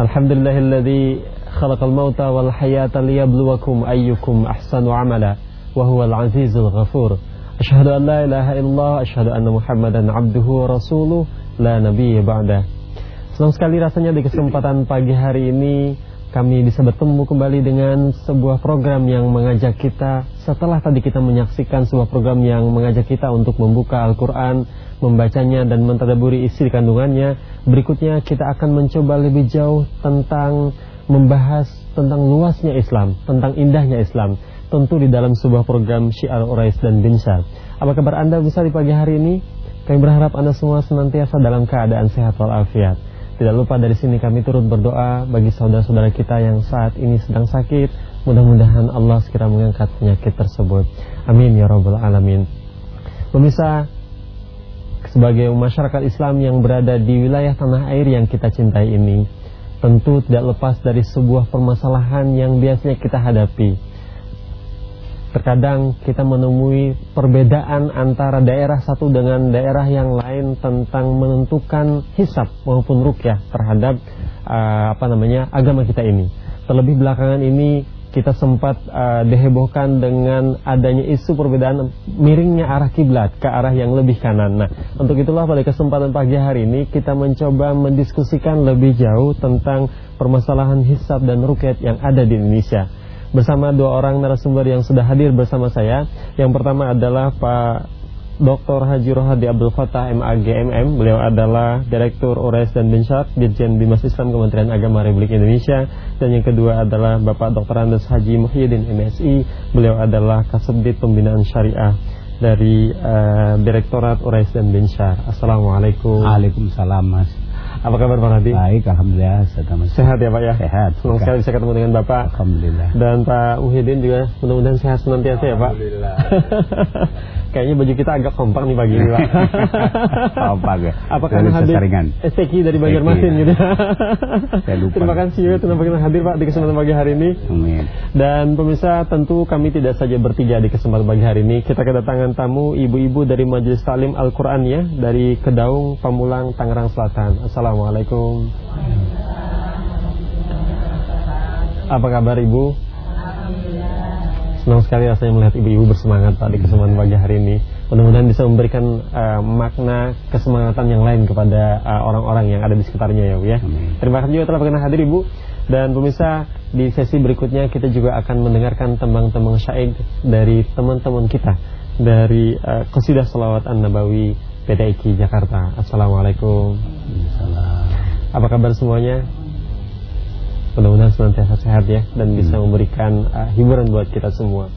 الحمد لله الذي خلق الموت والحياة ليبلوكم أيكم أحسن عملا وهو العزيز الغفور. أشهد أن لا إله إلا الله أشهد أن محمدا عبده ورسوله لا نبي بعده. Senang sekali rasanya di kesempatan pagi hari ini kami bisa bertemu kembali dengan sebuah program yang mengajak kita setelah tadi kita menyaksikan sebuah program yang mengajak kita untuk membuka Al-Qur'an membacanya dan mentadaburi isi kandungannya. Berikutnya kita akan mencoba lebih jauh tentang membahas tentang luasnya Islam, tentang indahnya Islam. Tentu di dalam sebuah program Syiar Urais dan Binsar. Apa kabar Anda bisa di pagi hari ini? Kami berharap Anda semua senantiasa dalam keadaan sehat walafiat. Tidak lupa dari sini kami turut berdoa bagi saudara-saudara kita yang saat ini sedang sakit. Mudah-mudahan Allah segera mengangkat penyakit tersebut. Amin ya rabbal alamin. Pemirsa, sebagai masyarakat Islam yang berada di wilayah tanah air yang kita cintai ini tentu tidak lepas dari sebuah permasalahan yang biasanya kita hadapi. Terkadang kita menemui perbedaan antara daerah satu dengan daerah yang lain tentang menentukan hisap maupun rukyah terhadap uh, apa namanya agama kita ini. Terlebih belakangan ini kita sempat uh, dihebohkan dengan adanya isu perbedaan miringnya arah kiblat ke arah yang lebih kanan. Nah, untuk itulah pada kesempatan pagi hari ini kita mencoba mendiskusikan lebih jauh tentang permasalahan hisab dan rukyat yang ada di Indonesia. Bersama dua orang narasumber yang sudah hadir bersama saya. Yang pertama adalah Pak Dr. Haji Rohadi Abdul Fattah MAGMM Beliau adalah Direktur Ores dan Binsar Dirjen Bimas Islam Kementerian Agama Republik Indonesia Dan yang kedua adalah Bapak Dr. Andes Haji Muhyiddin MSI Beliau adalah Kasubdit Pembinaan Syariah Dari uh, Direktorat Ores dan Binsar Assalamualaikum Waalaikumsalam Mas apa kabar Pak Hadi? Baik, Alhamdulillah Sehat ya Pak ya? Sehat Senang sekali bisa ketemu dengan Bapak. Alhamdulillah. Dan Pak Muhyiddin juga mudah-mudahan sehat senantiasa ya Pak. Alhamdulillah Kayaknya baju kita agak kompak nih pagi ini Pak. Kompak ya. Apa karena hadir STQ dari Banjarmasin gitu? Saya lupa. Terima kasih ya telah kita hadir Pak di kesempatan pagi hari ini. Amin. Dan pemirsa tentu kami tidak saja bertiga di kesempatan pagi hari ini. Kita kedatangan tamu ibu-ibu dari Majelis Talim Al-Quran ya Dari Kedaung, Pamulang, Tangerang Selatan. Assalamualaikum. Apa kabar ibu? Senang sekali rasanya melihat ibu-ibu bersemangat Pak di kesempatan pagi hari ini. Mudah-mudahan bisa memberikan uh, makna kesemangatan yang lain kepada orang-orang uh, yang ada di sekitarnya ya Bu ya. Amin. Terima kasih juga telah berkenan hadir Ibu. Dan pemirsa di sesi berikutnya kita juga akan mendengarkan tembang-tembang syair dari teman-teman kita Dari uh, Qasidah Salawat An-Nabawi PDIK Jakarta. Assalamualaikum. Apa kabar semuanya? Mudah-mudahan senantiasa sehat ya dan bisa Hmm. memberikan uh, hiburan buat kita semua.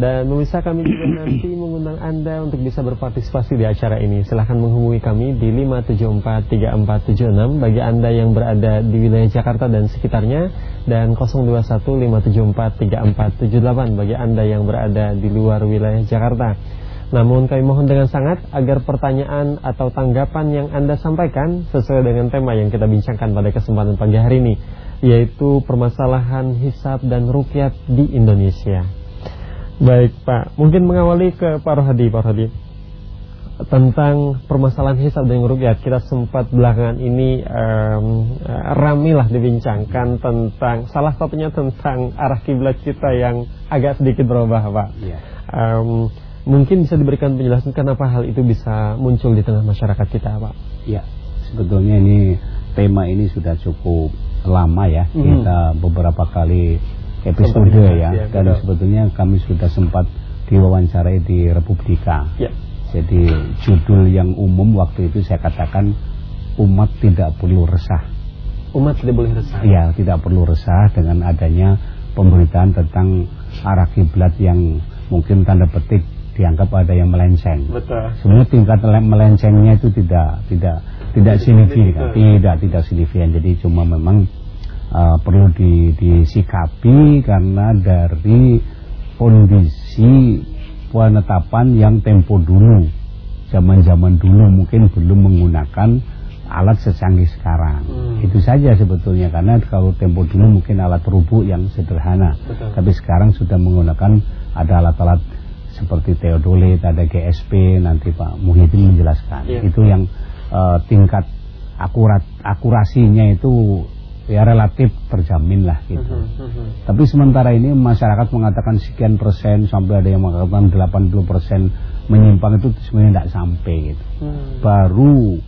Dan pemirsa kami juga nanti mengundang Anda untuk bisa berpartisipasi di acara ini. Silahkan menghubungi kami di 5743476 bagi Anda yang berada di wilayah Jakarta dan sekitarnya dan 0215743478 bagi Anda yang berada di luar wilayah Jakarta. Namun kami mohon dengan sangat agar pertanyaan atau tanggapan yang Anda sampaikan sesuai dengan tema yang kita bincangkan pada kesempatan pagi hari ini yaitu permasalahan hisab dan rukyat di Indonesia. Baik Pak, mungkin mengawali ke Pak Rohadi, Pak Rohadi tentang permasalahan hisab dan rukyat kita sempat belakangan ini um, ramilah dibincangkan tentang salah satunya tentang arah kiblat kita yang agak sedikit berubah Pak. Iya. Um, mungkin bisa diberikan penjelasan kenapa hal itu bisa muncul di tengah masyarakat kita Pak? Ya, sebetulnya ini tema ini sudah cukup lama ya. Mhm. Kita beberapa kali episode ya. ya, Dan betul. sebetulnya kami sudah sempat diwawancarai di Republika. Ya. Jadi judul yang umum waktu itu saya katakan umat tidak perlu resah. Umat tidak boleh resah. Ya, tidak perlu resah dengan adanya pemberitaan tentang arah kiblat yang mungkin tanda petik dianggap ada yang melenceng. Betul. Sebenarnya tingkat le- melencengnya itu tidak tidak tidak signifikan, tidak tidak signifikan. Jadi cuma memang uh, perlu di, disikapi karena dari kondisi penetapan yang tempo dulu, zaman-zaman dulu mungkin belum menggunakan alat secanggih sekarang. Hmm. Itu saja sebetulnya karena kalau tempo dulu mungkin alat rubuk yang sederhana, Betul. tapi sekarang sudah menggunakan ada alat-alat seperti teodolit, ada GSP, nanti Pak Muhyiddin menjelaskan. Iya. Itu yang eh, tingkat akurat akurasinya itu ya relatif terjamin lah gitu. Mhm, mhm. Tapi sementara ini masyarakat mengatakan sekian persen sampai ada yang mengatakan 80 persen menyimpang itu sebenarnya tidak sampai gitu. Hmm. Baru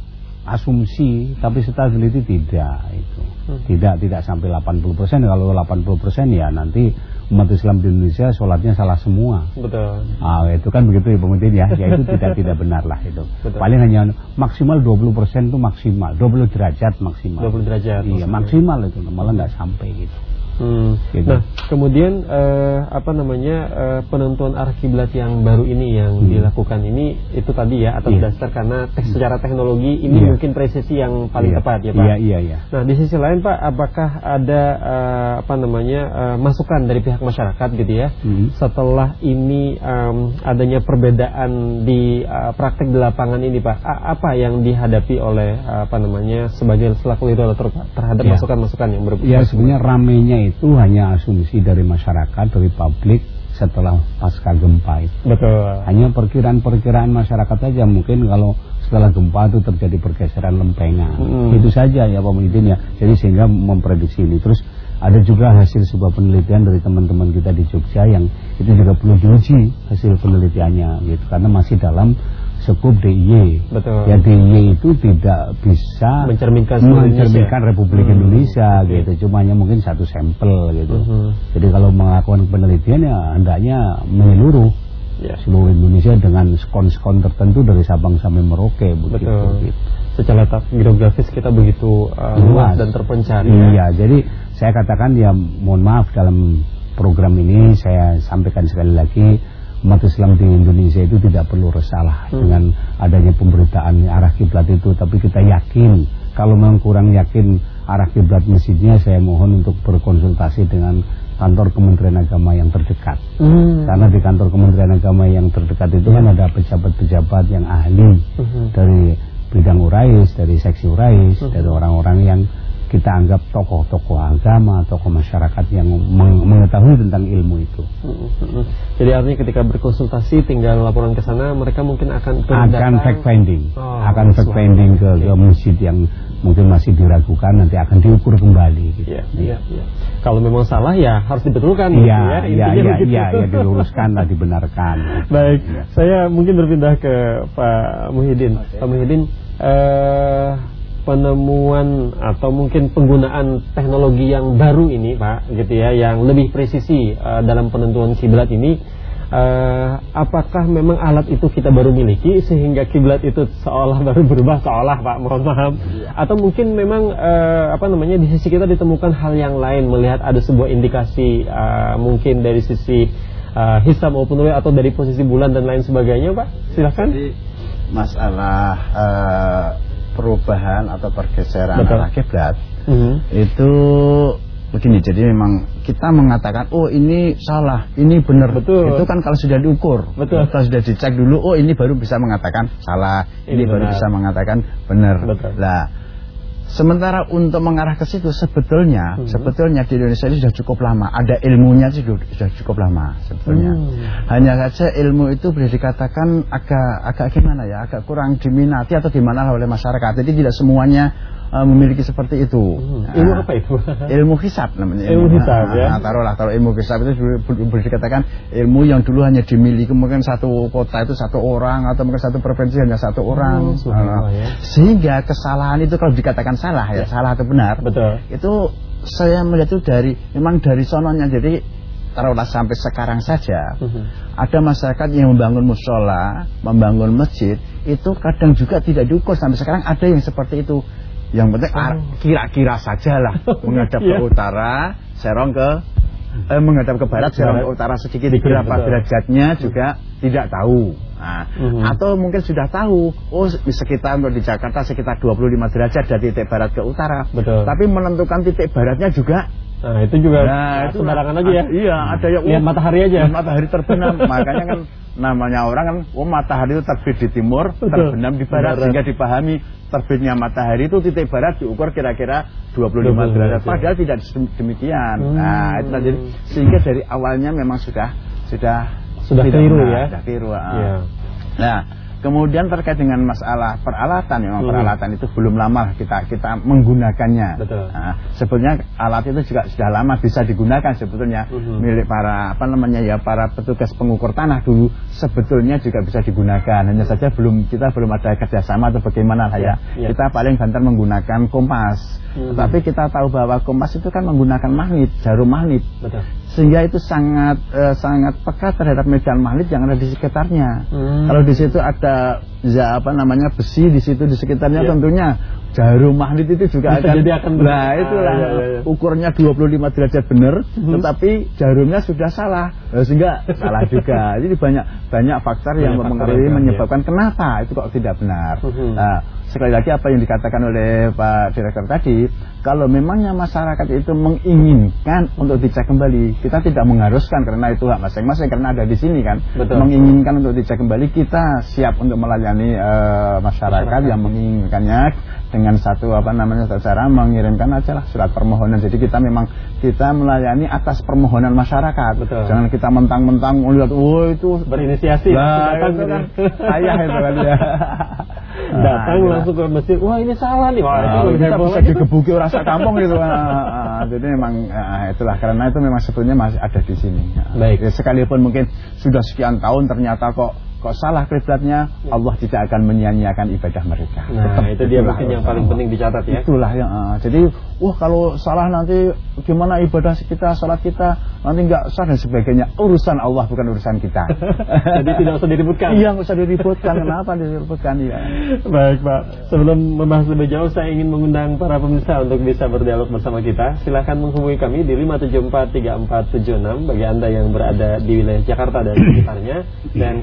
asumsi tapi setelah teliti tidak itu. Hmm. Tidak tidak sampai 80 persen. Kalau 80 persen ya nanti umat Islam di Indonesia sholatnya salah semua. Betul. Ah, itu kan begitu ya Pemutin ya. Ya itu tidak tidak benar lah itu. Betul. Paling hanya maksimal 20% itu maksimal, 20 derajat maksimal. 20 derajat. Iya, maksimal itu malah nggak sampai gitu. Hmm. Gitu. Nah, kemudian eh, apa namanya eh, penentuan arah kiblat yang baru ini yang Hmm. dilakukan ini itu tadi ya atas Iya. dasar karena tek secara teknologi ini Iya. mungkin presisi yang paling Iya. tepat ya Pak. Iya, iya, iya. Nah di sisi lain Pak, apakah ada eh, apa namanya eh, masukan dari pihak masyarakat gitu ya Hmm. setelah ini em, adanya perbedaan di eh, praktek di lapangan ini Pak? A- apa yang dihadapi oleh eh, apa namanya sebagai selaku Pak terhadap Iya. masukan-masukan yang berbeda? Ya sebenarnya ramenya itu hanya asumsi dari masyarakat, dari publik setelah pasca gempa itu. Betul. Hanya perkiraan-perkiraan masyarakat saja mungkin kalau setelah gempa itu terjadi pergeseran lempengan. Mm. Itu saja ya Pak Muhyiddin ya. Jadi sehingga memprediksi ini. Terus ada juga hasil sebuah penelitian dari teman-teman kita di Jogja yang itu juga perlu diuji hasil penelitiannya gitu karena masih dalam skup DIY. Betul. Ya DIY itu tidak bisa Mencerminkan mencerminkan Indonesia. Republik Hmm. Indonesia gitu. Cuma hanya mungkin satu sampel gitu. Mhm. Jadi kalau melakukan penelitian ya hendaknya menyeluruh Ya. seluruh Indonesia dengan skon-skon tertentu dari Sabang sampai Merauke begitu. Betul. gitu. Secara geografis kita begitu uh, luas dan terpencari. ya. Iya, jadi saya katakan ya mohon maaf dalam program ini saya sampaikan sekali lagi umat Islam di Indonesia itu tidak perlu resah Hmm. dengan adanya pemberitaan arah kiblat itu, tapi kita yakin kalau memang kurang yakin arah kiblat masjidnya saya mohon untuk berkonsultasi dengan kantor Kementerian Agama yang terdekat. Hmm. Karena di kantor Kementerian Agama yang terdekat itu kan ada pejabat-pejabat yang ahli Mhm. dari bidang urais, dari seksi urais, Mhm. dari orang-orang yang kita anggap tokoh-tokoh agama, tokoh masyarakat yang meng- mengetahui tentang ilmu itu. Mhm, mhm. Jadi artinya ketika berkonsultasi tinggal laporan ke sana mereka mungkin akan Akan fact finding, Oh, akan fact finding ke, ke masjid yang mungkin masih diragukan nanti akan diukur kembali. Gitu. Iya, iya, iya. Kalau memang salah ya harus dibetulkan gitu Iya, ya. iya, iya, iya, ya, diluruskan lah, dibenarkan. Baik, saya mungkin berpindah ke Pak Muhyiddin. Pak Muhyiddin, eh, penemuan atau mungkin penggunaan teknologi yang baru ini, Pak, gitu ya, yang lebih presisi eh, dalam penentuan kiblat ini, eh, apakah memang alat itu kita baru miliki sehingga kiblat itu seolah baru berubah? Seolah, Pak, mohon maaf, atau mungkin memang eh, apa namanya di sisi kita ditemukan hal yang lain melihat ada sebuah indikasi eh, mungkin dari sisi uh, hisab maupun atau dari posisi bulan dan lain sebagainya Pak? Silakan. Jadi masalah eh, perubahan atau pergeseran Betul. arah kiblat Mhm. itu begini. Jadi memang kita mengatakan oh ini salah, ini benar. Betul. Itu kan kalau sudah diukur, Betul. kalau sudah dicek dulu, oh ini baru bisa mengatakan salah, Ini ini, baru bisa mengatakan benar. Betul. Lah, sementara untuk mengarah ke situ sebetulnya Mhm. sebetulnya di Indonesia ini sudah cukup lama. Ada ilmunya sih sudah sudah cukup lama sebetulnya. Hmm. Hanya saja ilmu itu boleh dikatakan agak agak gimana ya, agak kurang diminati atau gimana oleh masyarakat. Jadi tidak semuanya eh, memiliki seperti itu. Hmm. Nah, ilmu apa itu Ilmu hisab namanya. Ilmu hisab, Nah, ya. nah, taruhlah taruh ilmu hisab itu dulu- boleh dikatakan ilmu yang dulu hanya dimiliki mungkin satu kota itu satu orang atau mungkin satu provinsi hanya satu orang. Oh, subhanallah, Nah, ya. Sehingga kesalahan itu kalau dikatakan salah ya, salah atau benar. betul Itu saya melihat itu dari memang dari sononya jadi taruhlah sampai sekarang saja Mhm. ada masyarakat yang membangun musola, membangun masjid, itu kadang juga tidak diukur sampai sekarang ada yang seperti itu. Yang penting ar- kira-kira sajalah menghadap Iya. ke utara, serong ke eh, menghadap ke barat, serong ke utara sedikit Sedikit, berapa betul. derajatnya juga tidak tahu. Nah, Mhm. atau mungkin sudah tahu, oh di sekitar untuk di Jakarta sekitar 25 derajat dari titik barat ke utara. Betul. Tapi menentukan titik baratnya juga nah itu juga Nah, itu sembarangan aja ya Iya, ada yang lihat oh, matahari aja lihat matahari terbenam. Makanya kan namanya orang kan, oh matahari itu terbit di timur, Betul. terbenam di barat, Barat. sehingga dipahami terbitnya matahari itu titik barat diukur kira-kira 25 25 derajat. derajat. Padahal tidak demikian. Hmm. Nah, itu jadi sehingga dari awalnya memang sudah sudah Sudah keliru ya? Sudah keliru. Iya. Nah, Kemudian terkait dengan masalah peralatan, memang Hmm. peralatan itu belum lama kita kita menggunakannya. Betul. Nah, sebetulnya alat itu juga sudah lama bisa digunakan sebetulnya Mhm. milik para apa namanya ya para petugas pengukur tanah dulu sebetulnya juga bisa digunakan. Hanya saja belum kita belum ada kerjasama atau bagaimana lah ya. Ya, ya. Kita paling banter menggunakan kompas. Mhm. Tapi kita tahu bahwa kompas itu kan menggunakan magnet, jarum magnet Betul. Sehingga itu sangat eh, sangat pekat terhadap medan magnet yang ada di sekitarnya. Hmm. Kalau di situ ada ya apa namanya besi di situ di sekitarnya Iya. tentunya jarum magnet itu juga Bisa akan jadi akan Nah, itulah Ah, iya, iya, iya. ukurnya 25 derajat benar, Mhm. tetapi jarumnya sudah salah. Eh, sehingga salah juga. Jadi banyak banyak faktor yang Banyak faktor mempengaruhi yang- menyebabkan kenapa itu kok tidak benar. Mhm. Nah, sekali lagi apa yang dikatakan oleh Pak Direktur tadi, kalau memangnya masyarakat itu menginginkan untuk dicek kembali, kita tidak mengharuskan karena itu hak masing-masing karena ada di sini kan, Betul. menginginkan untuk dicek kembali, kita siap untuk melayani eh, masyarakat, Masyarakat. yang menginginkannya dengan satu apa namanya satu cara mengirimkan aja lah surat permohonan. Jadi kita memang kita melayani atas permohonan masyarakat. Betul. Jangan kita mentang-mentang melihat, oh itu Berinisiasi Nah, datang itu gitu. kan ayah itu kan ya. datang Nah, langsung ke masjid. Wah, ini salah nih. Wah, itu Nah, lebih kita bisa digebuki orang kampung gitu. Ah, ah, jadi memang ah, itulah karena itu memang sebetulnya masih ada di sini. Ah, Baik. ya, sekalipun mungkin sudah sekian tahun ternyata kok kok salah kiblatnya, Allah tidak akan menyia-nyiakan ibadah mereka. Nah, Tetap itu dia mungkin yang paling penting dicatat ya. Itulah yang ah, jadi wah kalau salah nanti gimana ibadah kita, salat kita nanti nggak sah dan sebagainya. Urusan Allah bukan urusan kita. Jadi tidak usah diributkan. Iya nggak usah diributkan. Kenapa diributkan ya? Baik Pak, sebelum membahas lebih jauh saya ingin mengundang para pemirsa untuk bisa berdialog bersama kita. Silahkan menghubungi kami di 5743476 bagi Anda yang berada di wilayah Jakarta dan sekitarnya dan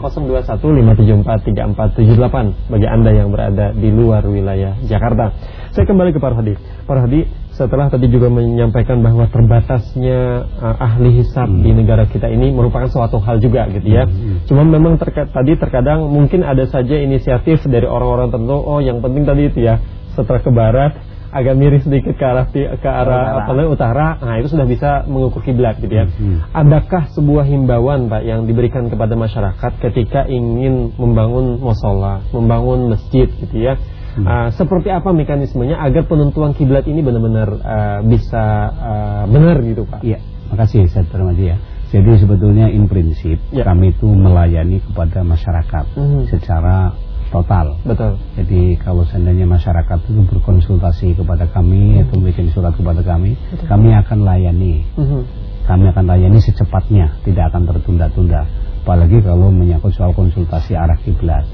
0215743478 bagi Anda yang berada di luar wilayah Jakarta. Saya kembali ke Pak Hadi. Pak Hadi, setelah tadi juga menyampaikan bahwa terbatasnya uh, ahli hisab di negara kita ini merupakan suatu hal juga gitu ya. Cuma memang terka- tadi terkadang mungkin ada saja inisiatif dari orang-orang tertentu. Oh, yang penting tadi itu ya setelah ke barat agak miring sedikit ke arah ke arah Utara. utara. Nah, itu sudah bisa mengukur kiblat gitu ya. Hmm. Adakah sebuah himbauan Pak yang diberikan kepada masyarakat ketika ingin membangun musola, membangun masjid gitu ya? Ah, seperti apa mekanismenya agar penentuan kiblat ini benar-benar ah, bisa ah, benar gitu Pak? Iya, makasih saya terima ya. Jadi sebetulnya in prinsip Ya. kami itu melayani kepada masyarakat Mhm. secara total. Betul. Jadi kalau seandainya masyarakat itu berkonsultasi kepada kami atau bikin surat kepada kami, kami akan layani. Mhm. Kami akan layani secepatnya, tidak akan tertunda-tunda. Apalagi kalau menyangkut soal konsultasi arah kiblat.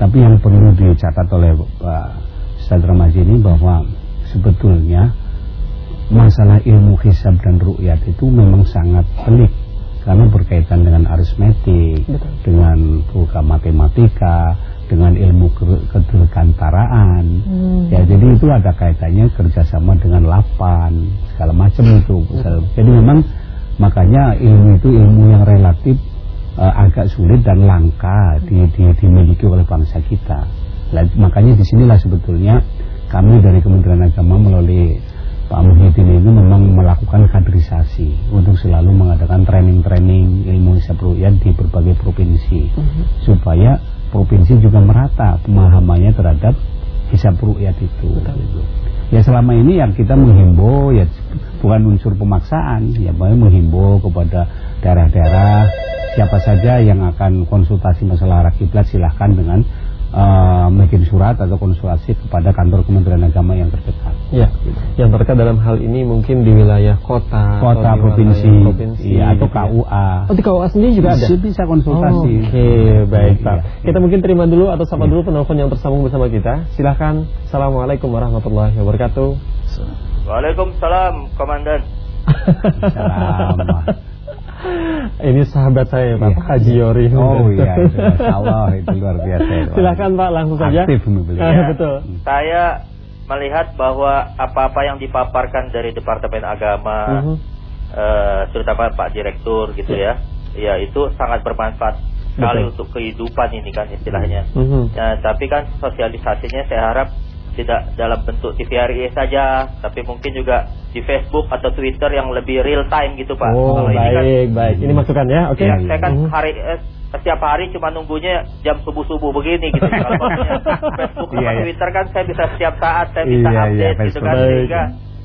Tapi yang perlu dicatat oleh Pak Ustadz Ramaji ini bahwa sebetulnya masalah ilmu hisab dan ru'yat itu memang sangat pelik karena berkaitan dengan aritmetik, Betul. dengan program matematika, dengan ilmu ke- kedirgantaraan. Ya, jadi itu ada kaitannya kerjasama dengan lapan, segala macam itu. Jadi memang makanya ilmu itu ilmu yang relatif eh, agak sulit dan langka di, di, dimiliki oleh bangsa kita. Lah, makanya di sinilah sebetulnya kami dari Kementerian Agama melalui Pak Muhyiddin ini memang melakukan kaderisasi untuk selalu mengadakan training-training ilmu hisab di berbagai provinsi supaya provinsi juga merata pemahamannya terhadap hisab ru'yat itu. Ya selama ini yang kita menghimbau ya bukan unsur pemaksaan, ya menghimbau kepada daerah-daerah siapa saja yang akan konsultasi masalah arah kiblat silahkan dengan eh, bikin surat atau konsultasi kepada kantor Kementerian Agama yang terdekat. Ya, yang terkait dalam hal ini mungkin di wilayah kota, Kota, atau provinsi, provinsi iya, atau gitu ya. KUA. Oh di KUA sendiri juga ada? Bisa, bisa konsultasi. Oh, Oke, baik Iya, Pak. iya. Kita mungkin terima dulu atau sapa Iya. dulu penelpon yang tersambung bersama kita. Silahkan. Assalamualaikum warahmatullahi wabarakatuh. Waalaikumsalam, Komandan. Salam. Ini sahabat saya Pak Iya. Haji Yori. Oh iya, itu, Masya Allah itu luar biasa. itu. Silahkan Pak langsung saja. Aktif beliau. Ah, betul. Saya melihat bahwa apa-apa yang dipaparkan dari Departemen Agama, Mhm. eh, terutama Pak Direktur gitu ya, ya itu sangat bermanfaat sekali Betul. untuk kehidupan ini kan istilahnya. Mhm. Ya, tapi kan sosialisasinya saya harap tidak dalam bentuk TVRI saja, tapi mungkin juga di Facebook atau Twitter yang lebih real time gitu Pak. Oh Kalau ini kan baik baik. Ini masukan ya. Oke. Ya, saya kan Mhm. hari eh, setiap hari cuma nunggunya jam subuh-subuh begini gitu. Kalau Facebook sama Iya, iya. Twitter kan saya bisa setiap saat saya bisa Iya, iya, update gitu Facebook. kan Baik. sehingga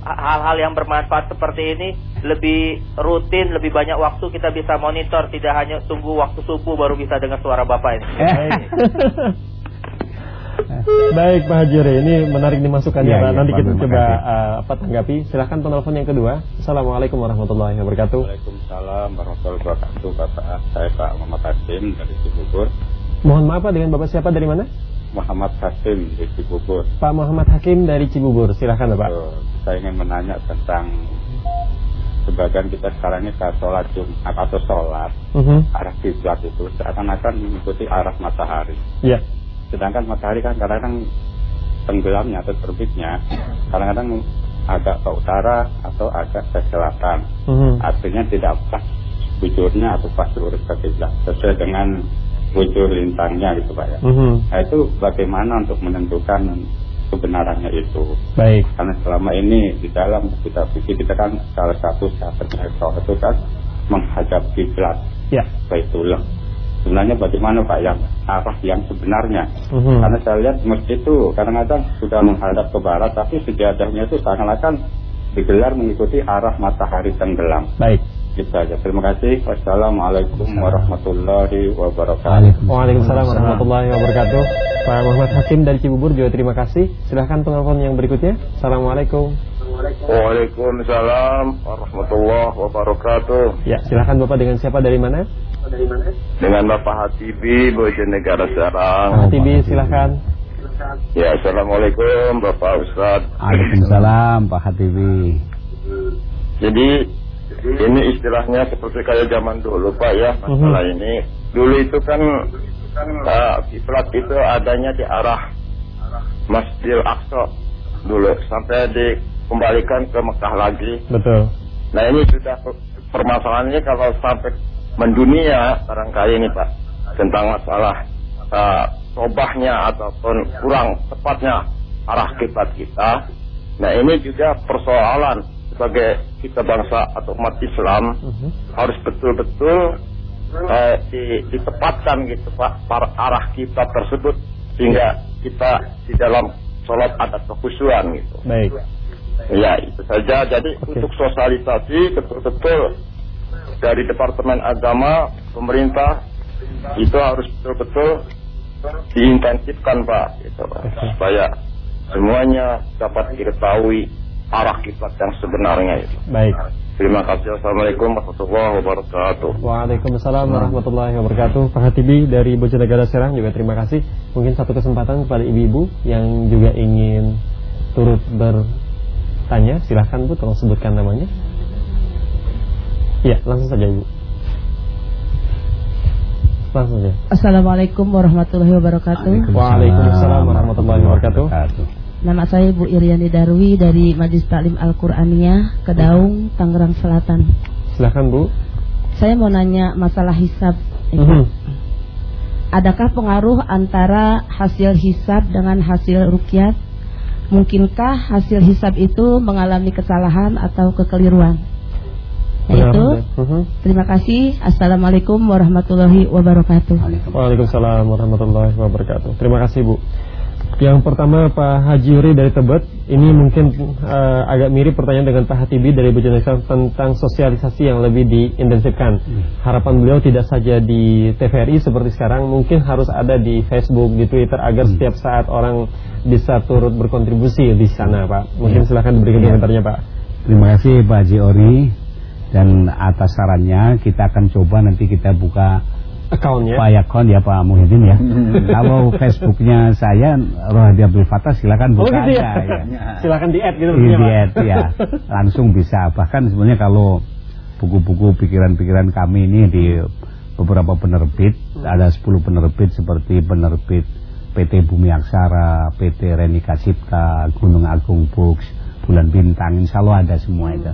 hal-hal yang bermanfaat seperti ini lebih rutin, lebih banyak waktu kita bisa monitor, tidak hanya tunggu waktu subuh baru bisa dengar suara Bapak ini. Baik Pak Hajiri, ini menarik dimasukannya Iya, Pak. iya, Nanti Pak, kita coba uh, apa tanggapi. Silahkan penelpon yang kedua. Assalamualaikum warahmatullahi wabarakatuh. Waalaikumsalam warahmatullahi wabarakatuh Bapak Saya Pak Muhammad Hasim dari Cibubur Mohon maaf Pak dengan Bapak siapa dari mana? Muhammad Hasim dari Cibubur Pak Muhammad Hakim dari Cibubur. Silahkan Bapak. Tuh, Saya ingin menanya tentang Sebagian kita sekarang ini ke sholat Jumat atau sholat Mhm. Arah kiblat itu seakan-akan mengikuti arah matahari Iya. Sedangkan matahari kan kadang-kadang tenggelamnya atau terbitnya Kadang-kadang agak ke utara atau agak ke selatan Mhm. artinya tidak pas bujurnya atau pas lurus ke kiblat sesuai dengan bujur lintangnya gitu pak ya. Mhm. Nah itu bagaimana untuk menentukan kebenarannya itu? Baik. Karena selama ini di dalam kita pikir kita kan salah satu syaratnya itu kan menghadap kiblat Ya. Baitullah. Sebenarnya bagaimana pak yang arah yang sebenarnya? Mhm. Karena saya lihat masjid itu kadang-kadang sudah menghadap ke barat tapi sejadahnya itu seakan-akan digelar mengikuti arah matahari tenggelam. Baik. Gitu aja. Terima kasih. Wassalamualaikum warahmatullahi wabarakatuh. Waalaikumsalam warahmatullahi wabarakatuh. Pak Muhammad Hakim dari Cibubur juga terima kasih. Silahkan penelpon yang berikutnya. Assalamualaikum. Waalaikumsalam warahmatullahi wabarakatuh. Ya, silahkan Bapak dengan siapa dari mana? Dengan Bapak Hatibi, Bojonegara Serang. Hatibi, silahkan. Ya, Assalamualaikum Bapak Ustadz. Waalaikumsalam Pak Hatibi. Jadi, ini istilahnya seperti kayak zaman dulu Pak ya, masalah ini. Dulu itu kan, uh, kiblat itu adanya di arah Masjidil Aqsa dulu. Sampai dikembalikan ke Mekah lagi. Betul. Nah ini sudah permasalahannya kalau sampai mendunia barangkali ini Pak tentang masalah uh, sobahnya ataupun kurang tepatnya arah kiblat kita. Nah ini juga persoalan sebagai kita bangsa atau umat Islam Mhm. harus betul-betul uh, di- ditepatkan gitu Pak para arah kiblat tersebut sehingga kita di dalam sholat ada kekhusyuan gitu. Baik. Ya itu saja. Jadi Oke. untuk sosialisasi betul-betul dari Departemen Agama pemerintah itu harus betul-betul diintensifkan Pak, gitu, Pak. supaya semuanya dapat diketahui arah kiblat yang sebenarnya itu. Baik. Terima kasih. Assalamualaikum warahmatullahi wabarakatuh. Waalaikumsalam warahmatullahi wabarakatuh. Pak Hatibi dari Bojonegara Serang juga terima kasih. Mungkin satu kesempatan kepada ibu-ibu yang juga ingin turut bertanya, silahkan Bu, tolong sebutkan namanya. Iya, langsung saja Ibu. Langsung saja. Assalamualaikum warahmatullahi wabarakatuh. Waalaikumsalam warahmatullahi wabarakatuh. Nama saya Bu Iriani Darwi dari Majelis Taklim Al-Qur'aniyah, Kedaung, Tangerang Selatan. Silahkan Bu. Saya mau nanya masalah hisab. Mhm. Adakah pengaruh antara hasil hisab dengan hasil rukyat? Mungkinkah hasil hisab itu mengalami kesalahan atau kekeliruan? Benar, Yaitu, benar. Mhm. terima kasih. Assalamualaikum warahmatullahi wabarakatuh. Waalaikumsalam warahmatullahi wabarakatuh. Terima kasih Bu. Yang pertama Pak Haji Yuri dari Tebet Ini mungkin eh, agak mirip pertanyaan dengan Pak Hatibi dari Bojonegoro Tentang sosialisasi yang lebih diintensifkan Harapan beliau tidak saja di TVRI seperti sekarang Mungkin harus ada di Facebook, di Twitter Agar setiap saat orang bisa turut berkontribusi di sana Pak Mungkin silahkan diberikan Iya. komentarnya Pak Terima kasih Pak Haji Ori dan atas sarannya kita akan coba nanti kita buka Accountnya Pak Yakon ya Pak Muhyiddin ya. Kalau Facebooknya saya Rohadi Abdul Fatah silakan Oh buka gitu ya, aja ya. Silahkan di-add gitu Iya, maksudnya, Pak. diet, ya. Langsung bisa. Bahkan sebenarnya kalau buku-buku pikiran-pikiran kami ini di beberapa penerbit, ada 10 penerbit seperti penerbit PT Bumi Aksara, PT Renika Cipta, Gunung Agung Books, Bulan Bintang, insya Allah ada semua itu.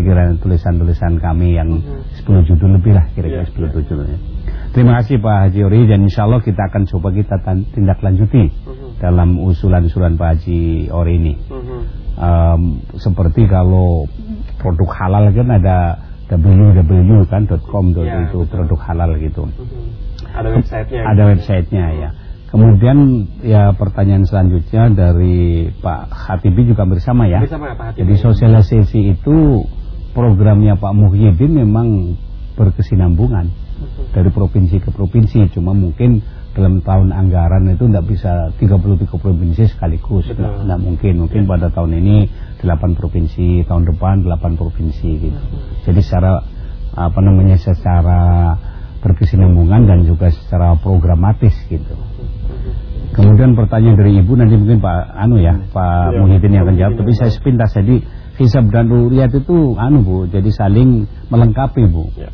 Pikiran tulisan-tulisan kami yang 10 judul lebih lah kira-kira Iya, 10 judulnya. Terima kasih Pak Haji Ori dan insya Allah kita akan coba kita tindak lanjuti dalam usulan-usulan Pak Haji Ori ini. Em, seperti kalau produk halal kan ada www kan .com Ya, itu betul. produk halal gitu. Ada websitenya. Ada websitenya ya. Kemudian ya pertanyaan selanjutnya dari Pak Hatibi juga bersama ya. Bersama Pak Hatibi. Jadi sosialisasi itu programnya Pak Muhyiddin memang berkesinambungan dari provinsi ke provinsi. Cuma mungkin dalam tahun anggaran itu tidak bisa 33 provinsi sekaligus. Tidak mungkin. Mungkin pada tahun ini 8 provinsi, tahun depan 8 provinsi gitu. Jadi secara apa namanya secara berkesinambungan dan juga secara programatis gitu. Kemudian pertanyaan dari ibu nanti mungkin Pak Anu ya, Pak Ya, Muhyiddin yang akan jawab. Tapi saya sepintas jadi hisab dan ru'yat itu anu Bu, jadi saling melengkapi Bu. Ya.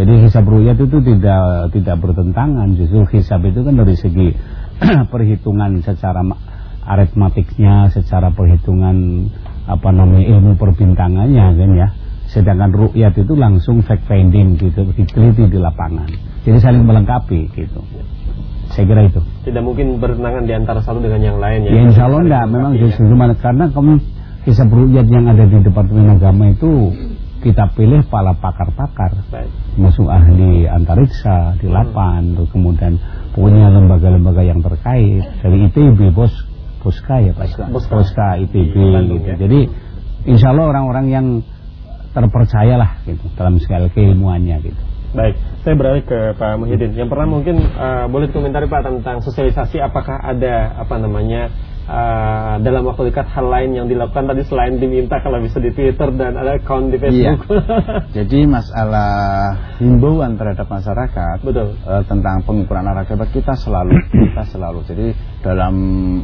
Jadi hisab ru'yat itu tidak tidak bertentangan, justru hisab itu kan dari segi perhitungan secara ma- aritmatiknya, secara perhitungan apa namanya ilmu perbintangannya kan ya. Sedangkan ru'yat itu langsung fact finding gitu, diteliti di lapangan. Jadi saling melengkapi gitu. Saya kira itu. Tidak mungkin bertentangan di antara satu dengan yang lain ya. Ya insya Allah enggak, memang melengkapi, justru cuma karena kamu hisab ru'yat yang ada di Departemen Agama itu kita pilih para pakar-pakar. Masuk ahli antariksa di lapan terus kemudian punya lembaga-lembaga yang terkait. Dari ITB bos Poska ya Pak? Poska. Poska ITB Bandung, gitu. Ya. jadi insya Allah orang-orang yang terpercayalah gitu dalam segala keilmuannya gitu Baik, saya beralih ke Pak Muhyiddin. Yang pertama mungkin eh, boleh dikomentari Pak tentang sosialisasi apakah ada apa namanya eh, dalam waktu dekat hal lain yang dilakukan tadi selain diminta kalau bisa di Twitter dan ada account di Facebook. Jadi masalah himbauan terhadap masyarakat Betul. eh, tentang pengukuran arah kita selalu kita selalu jadi dalam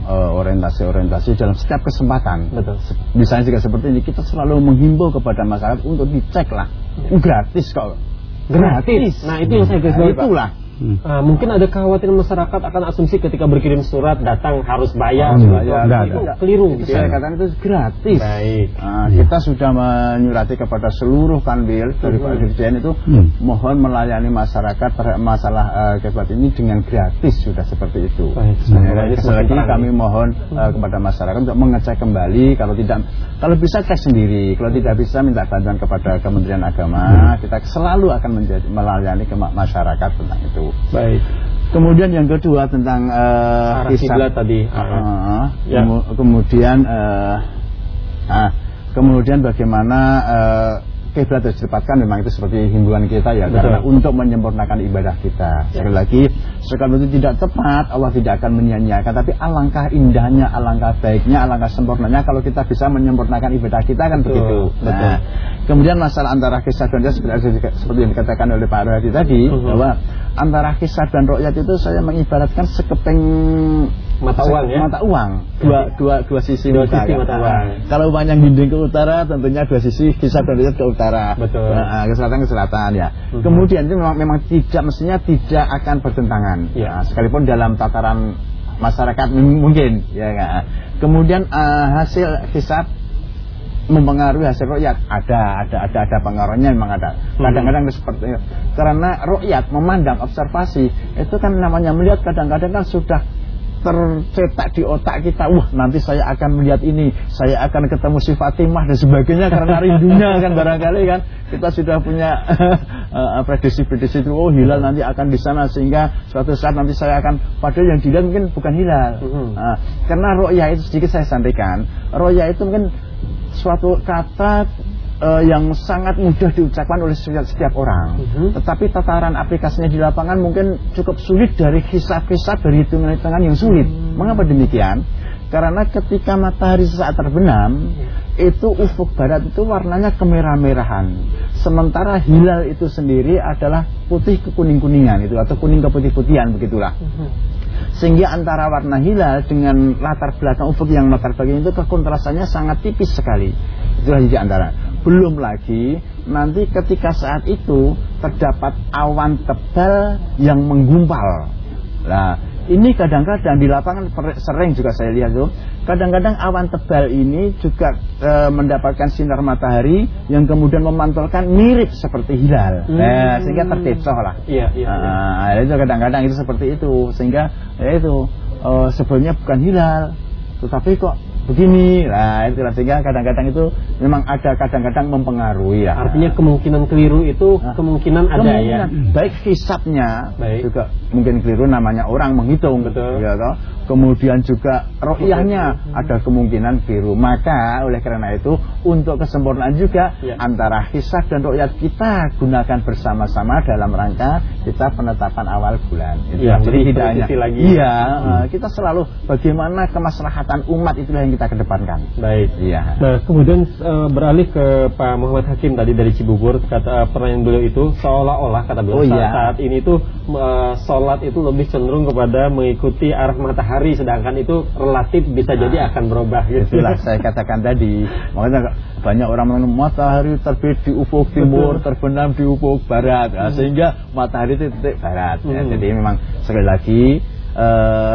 orientasi-orientasi dalam setiap kesempatan Betul. misalnya juga seperti ini kita selalu menghimbau kepada masyarakat untuk dicek lah gratis kok Gratis. Nah, itu yang saya garis bawahi, Pak. itulah Hmm. Ah, mungkin ada kekhawatiran masyarakat akan asumsi ketika berkirim surat datang harus bayar. Oh, gitu. enggak, itu enggak. keliru itu gitu saya ya. katakan itu gratis Baik. Nah, kita sudah menyurati kepada seluruh kanwil dari Pak Dirjen itu Hmm. mohon melayani masyarakat terhadap masalah uh, kebat ini dengan gratis sudah seperti itu. Baik, Nah, sekali lagi kami mohon uh, kepada masyarakat untuk mengecek kembali kalau tidak kalau bisa cek sendiri, kalau tidak bisa minta bantuan kepada Kementerian Agama. Kita selalu akan menjadi melayani ke ma- masyarakat tentang itu. Baik. Kemudian yang kedua tentang uh, Arah kiblat tadi. Ah, Ya. kemu- kemudian eh, ah, kemudian bagaimana eh, kiblat harus ditempatkan memang itu seperti himbauan kita ya Betul. karena untuk menyempurnakan ibadah kita. Sekali lagi sekali itu tidak tepat Allah tidak akan menyia-nyiakan tapi alangkah indahnya, alangkah baiknya, alangkah sempurnanya kalau kita bisa menyempurnakan ibadah kita kan Betul, begitu. betul. Nah, kemudian masalah antara kisah dan royat seperti, seperti yang dikatakan oleh Pak Rohadi tadi Mhm. bahwa antara kisah dan royat itu saya mengibaratkan sekeping Mata uang ya? mata uang dua dua dua sisi Dua muka, sisi kan? mata Nah, uang. kalau banyak dinding ke utara tentunya dua sisi kisah dan royat ke utara Betul. Nah, ke selatan ke selatan ya Mhm. kemudian itu memang, memang tidak mestinya tidak akan bertentangan Ya. Nah, sekalipun dalam tataran masyarakat mungkin ya kan? kemudian eh, hasil hisab mempengaruhi hasil royat ada ada ada ada pengaruhnya memang ada kadang-kadang itu seperti itu. karena royat memandang observasi itu kan namanya melihat kadang-kadang kan sudah tercetak di otak kita wah nanti saya akan melihat ini saya akan ketemu si Fatimah dan sebagainya karena rindunya kan barangkali kan kita sudah punya eh, prediksi-prediksi itu oh hilal nanti akan di sana sehingga suatu saat nanti saya akan padahal yang dilihat mungkin bukan hilal. Nah, karena roya itu sedikit saya sampaikan roya itu mungkin suatu kata eh, yang sangat mudah diucapkan oleh setiap, setiap orang. Mhm. tetapi tataran aplikasinya di lapangan mungkin cukup sulit dari hisap-hisap dari hitungan-hitungan yang sulit. Mengapa demikian? Karena ketika matahari saat terbenam itu ufuk barat itu warnanya kemerah-merahan. Sementara hilal itu sendiri adalah putih ke kuning-kuningan itu atau kuning ke putih-putihan begitulah sehingga antara warna hilal dengan latar belakang ufuk yang latar belakang itu kekontrasannya sangat tipis sekali. Itulah di antara belum lagi nanti ketika saat itu terdapat awan tebal yang menggumpal nah ini kadang-kadang di lapangan sering juga saya lihat tuh kadang-kadang awan tebal ini juga e, mendapatkan sinar matahari yang kemudian memantulkan mirip seperti hilal nah, sehingga terkecoh lah Iya, iya. iya. Nah, itu kadang-kadang itu seperti itu sehingga ya itu eh, sebenarnya bukan hilal tetapi kok begini lah itu sehingga kadang-kadang itu memang ada kadang-kadang mempengaruhi ya Artinya kemungkinan keliru itu kemungkinan ada ya. Kemungkinan baik hisapnya Baik. juga mungkin keliru namanya orang menghitung Betul. ya toh. Kemudian juga ro'yahnya ada kemungkinan keliru maka oleh karena itu untuk kesempurnaan juga Ya. antara hisab dan ro'yat kita gunakan bersama-sama dalam rangka kita penetapan awal bulan. Itu Ya, jadi tidak hanya lagi. iya eh, kita selalu bagaimana kemaslahatan umat itulah yang kita kedepankan. Baik. iya. Nah, kemudian eh, beralih ke Pak Muhammad Hakim tadi dari Cibubur, kata pertanyaan beliau itu seolah-olah kata beliau Oh, saat, iya. saat ini tuh sholat itu lebih cenderung kepada mengikuti arah matahari, sedangkan itu relatif bisa jadi akan berubah gitu. Itulah saya katakan tadi. Makanya banyak orang mengatakan matahari terbit di ufuk timur, terbenam di ufuk barat. Nah, sehingga matahari itu titik barat. Ya, Hmm. jadi memang sekali lagi eh,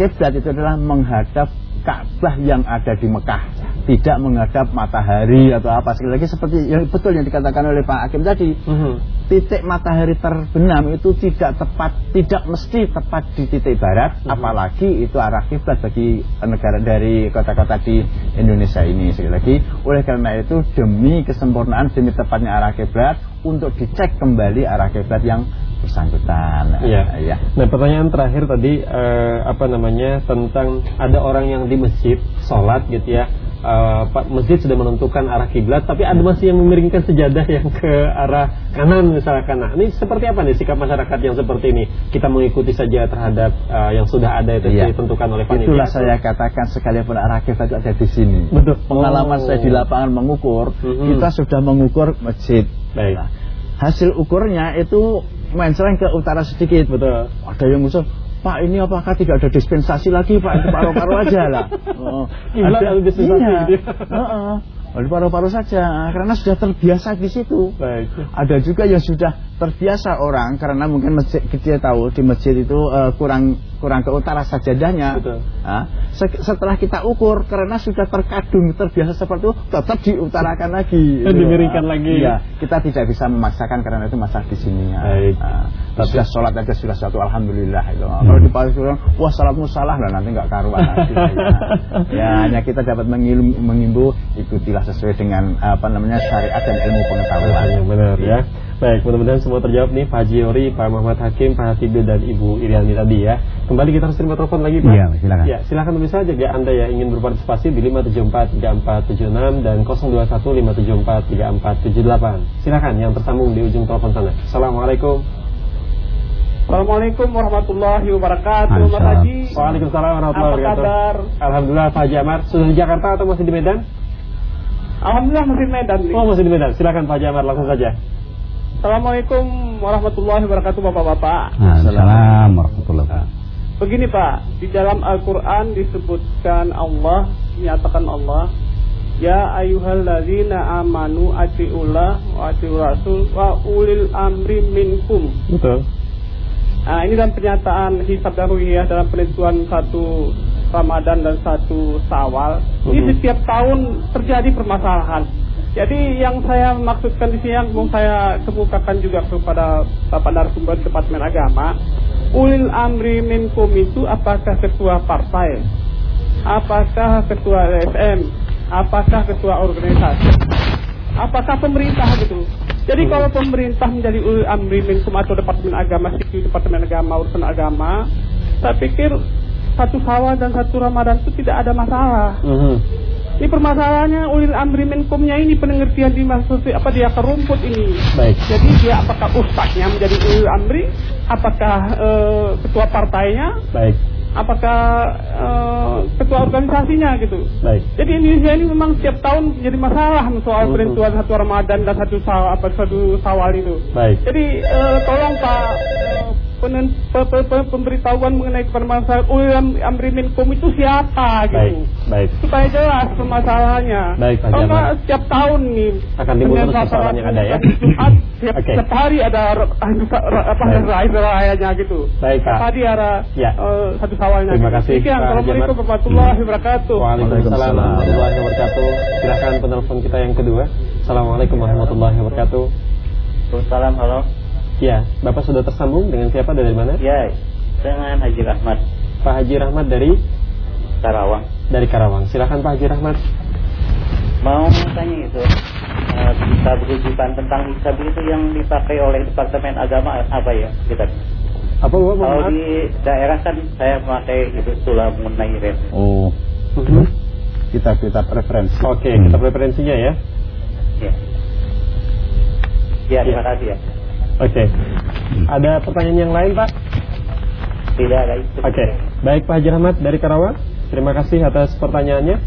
kiblat itu adalah menghadap Ka'bah yang ada di Mekah, tidak menghadap matahari atau apa sekali lagi seperti yang betul yang dikatakan oleh Pak Hakim tadi. Mhm. Titik matahari terbenam itu tidak tepat, tidak mesti tepat di titik barat, Mhm. apalagi itu arah kiblat bagi negara dari kota-kota di Indonesia ini. Sekali lagi, oleh karena itu demi kesempurnaan, demi tepatnya arah kiblat, untuk dicek kembali arah kiblat yang bersangkutan. Iya. ya. Nah pertanyaan terakhir tadi eh, apa namanya tentang ada orang yang di masjid sholat gitu ya. Eh, Pak masjid sudah menentukan arah kiblat, tapi ada masih yang memiringkan sejadah yang ke arah kanan misalkan. Nah, ini seperti apa nih sikap masyarakat yang seperti ini? Kita mengikuti saja terhadap eh, yang sudah ada itu Iya. ditentukan oleh panitia. Itulah saya katakan sekalipun arah kiblat ada di sini. Betul. Pengalaman Oh. saya di lapangan mengukur, Mhm. kita sudah mengukur masjid. Baik. Nah, hasil ukurnya itu main selain ke utara sedikit. Betul. Ada yang usul, Pak ini apakah tidak ada dispensasi lagi Pak? Itu paru-paru aja lah. Oh, ada dispensasi Iya. gitu di paru-paru saja karena sudah terbiasa di situ. Baik. Ada juga yang sudah terbiasa orang karena mungkin masjid kita tahu di masjid itu eh, kurang kurang ke utara sajadahnya. Betul. Nah, se- setelah kita ukur karena sudah terkadung terbiasa seperti itu tetap diutarakan lagi. Dan Itu, dimiringkan lagi. Iya, kita tidak bisa memaksakan karena itu masalah di sini. ya. Baik. Ah, Tapi- sudah sholat aja sudah satu alhamdulillah itu. Kalau di Paris orang, wah salatmu salah lah nanti nggak karuan ya. ya hanya kita dapat mengilmu, mengimbu ikutilah sesuai dengan apa namanya syariat dan ilmu pengetahuan. Yang benar ya. Baik, mudah-mudahan semua terjawab nih Pak Haji Yori, Pak Muhammad Hakim, Pak Hatibil dan Ibu Iriani tadi ya. Kembali kita harus terima telepon lagi Pak. Iya, silakan. Ya, silakan bisa saja Anda ya ingin berpartisipasi di 5743476 dan 0215743478. Silakan yang tersambung di ujung telepon sana. Assalamualaikum. Assalamualaikum warahmatullahi wabarakatuh Mas Waalaikumsalam. Haji Waalaikumsalam warahmatullahi Apa wabarakatuh. kabar? Alhamdulillah Pak Haji Amar sudah di Jakarta atau masih di Medan? Alhamdulillah masih Medan nih Oh masih di Medan. Silakan Pak Haji Amar langsung saja. Assalamualaikum warahmatullahi wabarakatuh Bapak-Bapak Assalamualaikum warahmatullahi wabarakatuh. Begini Pak Di dalam Al-Quran disebutkan Allah Menyatakan Allah Ya ayuhalladzina amanu atiullah wa atiur rasul wa ulil amri minkum Betul. Nah, ini dalam pernyataan hisab dan ruhiyah dalam penentuan satu Ramadan dan satu Sawal. Ini Mhm. setiap tahun terjadi permasalahan. Jadi yang saya maksudkan di sini yang mau saya kemukakan juga kepada Bapak narasumber Departemen Agama, ulil amri minkum itu apakah ketua partai, apakah ketua LSM, apakah ketua organisasi, apakah pemerintah gitu. Jadi kalau pemerintah menjadi ulil amri minkum atau Departemen Agama, Sipil Departemen Agama, urusan agama, saya pikir satu sawal dan satu Ramadan itu tidak ada masalah. Mhm. Ini permasalahannya ulil amri minkumnya ini pengertian di maksud apa dia ke rumput ini. Baik. Jadi dia apakah ustadznya menjadi ulil amri, apakah eh, ketua partainya, Baik. apakah eh, ketua organisasinya gitu. Baik. Jadi Indonesia ini memang setiap tahun jadi masalah soal penentuan satu Ramadan dan satu sawal apa satu sawal itu. Baik. Jadi eh, tolong Pak penen- pe- pe- pe- pemberitahuan mengenai permasalahan ulil amri minkum itu siapa gitu Baik. Baik. supaya jelas permasalahannya. Baik, Pak Kalau Jamal. setiap tahun nih Akan timbul Selasa, persoalan yang ada ya. Jumat, setiap, Oke. setiap hari ada apa Baik. hari rayanya gitu. Baik, Pak. Setiap hari ada Ya. eh, satu sawalnya. Terima gitu. kasih, Sekian. Pak Assalamualaikum Jamal. warahmatullahi wabarakatuh. Waalaikumsalam warahmatullahi wabarakatuh. Silahkan penelpon kita yang kedua. Assalamualaikum warahmatullahi wabarakatuh. Waalaikumsalam, halo. Ya, Bapak sudah tersambung dengan siapa dan dari mana? Ya, dengan Haji Rahmat Pak Haji Rahmat dari Karawang. dari Karawang. Silakan Pak Haji Rahmat. Mau tanya itu uh, kitab rujukan tentang hisab itu yang dipakai oleh Departemen Agama apa ya kita? Apa Bapak? Kalau di daerah kan saya memakai itu Sulamun Nairin. Oh, Mhm. kitab-kitab referensi. Oke, kita preferensinya ya. Ya. Ya, terima kasih ya. Oke. Ada pertanyaan yang lain, Pak? Tidak ada itu. Oke. Baik Pak Haji Rahmat dari Karawang. Terima kasih atas pertanyaannya.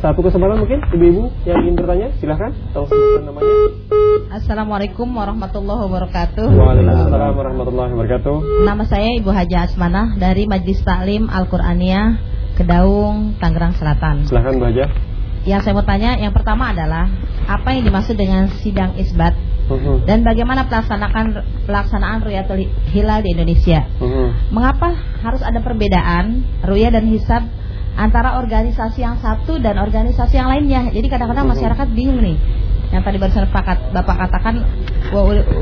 Satu kesempatan mungkin ibu-ibu yang ingin bertanya, silahkan. Tolong sebutkan namanya. Assalamualaikum warahmatullahi wabarakatuh. Waalaikumsalam warahmatullahi wabarakatuh. Nama saya Ibu Haja Asmanah dari Majlis Taklim Al-Qur'aniyah Kedaung, Tangerang Selatan. Silahkan Bu Haja. Yang saya mau tanya yang pertama adalah apa yang dimaksud dengan sidang isbat Mhm. dan bagaimana pelaksanakan pelaksanaan Ruyatul Hilal di Indonesia? Mhm. Mengapa harus ada perbedaan Ruya dan Hisab antara organisasi yang satu dan organisasi yang lainnya? Jadi kadang-kadang Mhm. masyarakat bingung nih. Yang tadi barusan Pak, Bapak katakan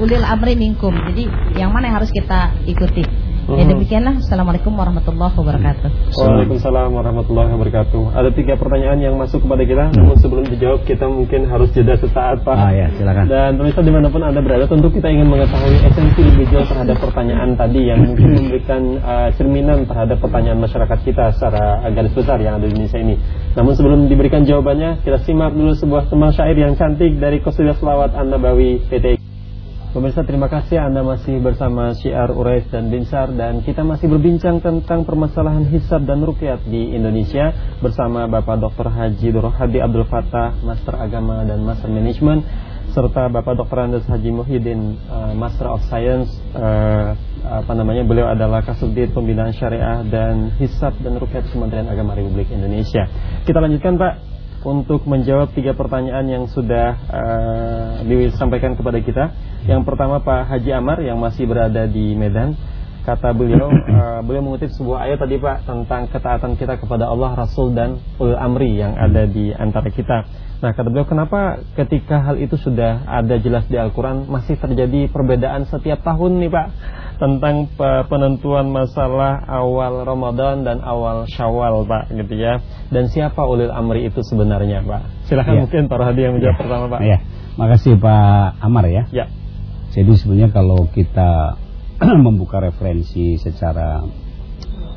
ulil amri minkum. Jadi yang mana yang harus kita ikuti? Ya Mhm. demikianlah. Assalamualaikum warahmatullahi wabarakatuh. Waalaikumsalam warahmatullahi wabarakatuh. Ada tiga pertanyaan yang masuk kepada kita. Namun sebelum dijawab kita mungkin harus jeda sesaat Pak. Ah ya, silakan. Dan pemirsa di mana pun anda berada, tentu kita ingin mengetahui esensi lebih jauh terhadap pertanyaan tadi yang mungkin memberikan uh, cerminan terhadap pertanyaan masyarakat kita secara garis besar yang ada di Indonesia ini. Namun sebelum diberikan jawabannya, kita simak dulu sebuah teman syair yang cantik dari Qasidah Selawat An-Nabawi PT. Pemirsa terima kasih Anda masih bersama Syiar Urais dan Binsar dan kita masih berbincang tentang permasalahan hisab dan rukyat di Indonesia bersama Bapak Dr. Haji Durhadi Abdul Fattah, Master Agama dan Master Management serta Bapak Dr. Andes Haji Muhyiddin uh, Master of Science uh, apa namanya beliau adalah Kasubdit Pembinaan Syariah dan Hisab dan Rukyat Kementerian Agama Republik Indonesia. Kita lanjutkan Pak untuk menjawab tiga pertanyaan yang sudah uh, disampaikan kepada kita. Yang pertama Pak Haji Amar yang masih berada di Medan. Kata beliau, uh, beliau mengutip sebuah ayat tadi Pak tentang ketaatan kita kepada Allah, Rasul dan ulul amri yang ada di antara kita. Nah kata beliau, kenapa ketika hal itu sudah ada jelas di Al-Quran masih terjadi perbedaan setiap tahun nih Pak tentang pe- penentuan masalah awal Ramadan dan awal Syawal Pak gitu ya. Dan siapa ulil amri itu sebenarnya Pak? Silahkan Iya. mungkin Pak Rohadi yang menjawab pertama Pak. Ya, makasih Pak Amar ya. Ya. Jadi sebenarnya kalau kita membuka referensi secara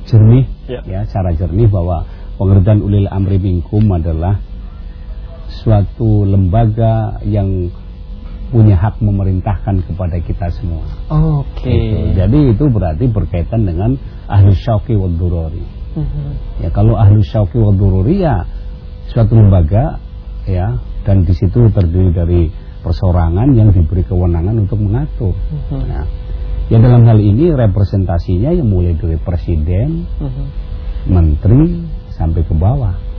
jernih, Ya. ya, secara jernih bahwa pengertian ulil amri minkum adalah suatu lembaga yang punya hak memerintahkan kepada kita semua. Oke. Gitu. Jadi itu berarti berkaitan dengan ahli syauqi wal dururi. Mhm. Ya kalau ahli syauqi wal dururi ya suatu lembaga ya dan di situ terdiri dari persorangan yang diberi kewenangan untuk mengatur. Mhm. Nah, ya dalam hal ini representasinya yang mulai dari presiden, Mhm. menteri sampai ke bawah.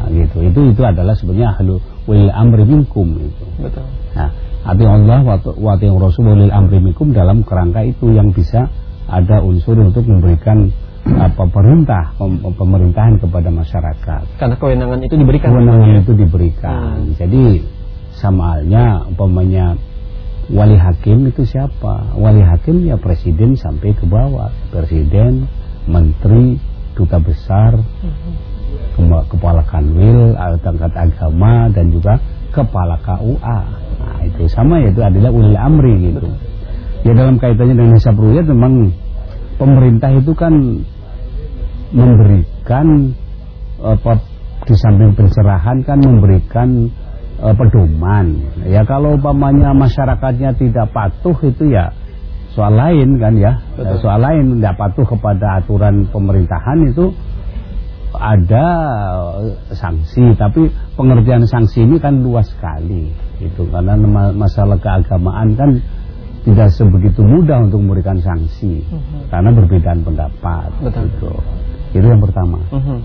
Nah, gitu. Itu itu adalah sebenarnya ahlu wil amri minkum itu. Betul. Nah, Allah wa ati Rasul ulil amri minkum dalam kerangka itu yang bisa ada unsur untuk memberikan apa perintah pem- pemerintahan kepada masyarakat. Karena kewenangan itu diberikan. Kewenangan ya? itu diberikan. Hmm. Jadi sama halnya umpamanya wali hakim itu siapa? Wali hakim ya presiden sampai ke bawah. Presiden, menteri, duta besar, kema- kepala kanwil, tingkat agama dan juga kepala KUA. Nah, itu sama yaitu adalah ulil amri gitu. Ya dalam kaitannya dengan hisab ru'yat memang pemerintah itu kan memberikan apa di samping pencerahan kan memberikan eh, pedoman. Ya kalau umpamanya masyarakatnya tidak patuh itu ya soal lain kan ya. Betul. Soal lain tidak patuh kepada aturan pemerintahan itu ada sanksi tapi pengertian sanksi ini kan luas sekali itu karena ma- masalah keagamaan kan tidak sebegitu mudah untuk memberikan sanksi karena perbedaan pendapat Betul. gitu. itu yang pertama Mhm.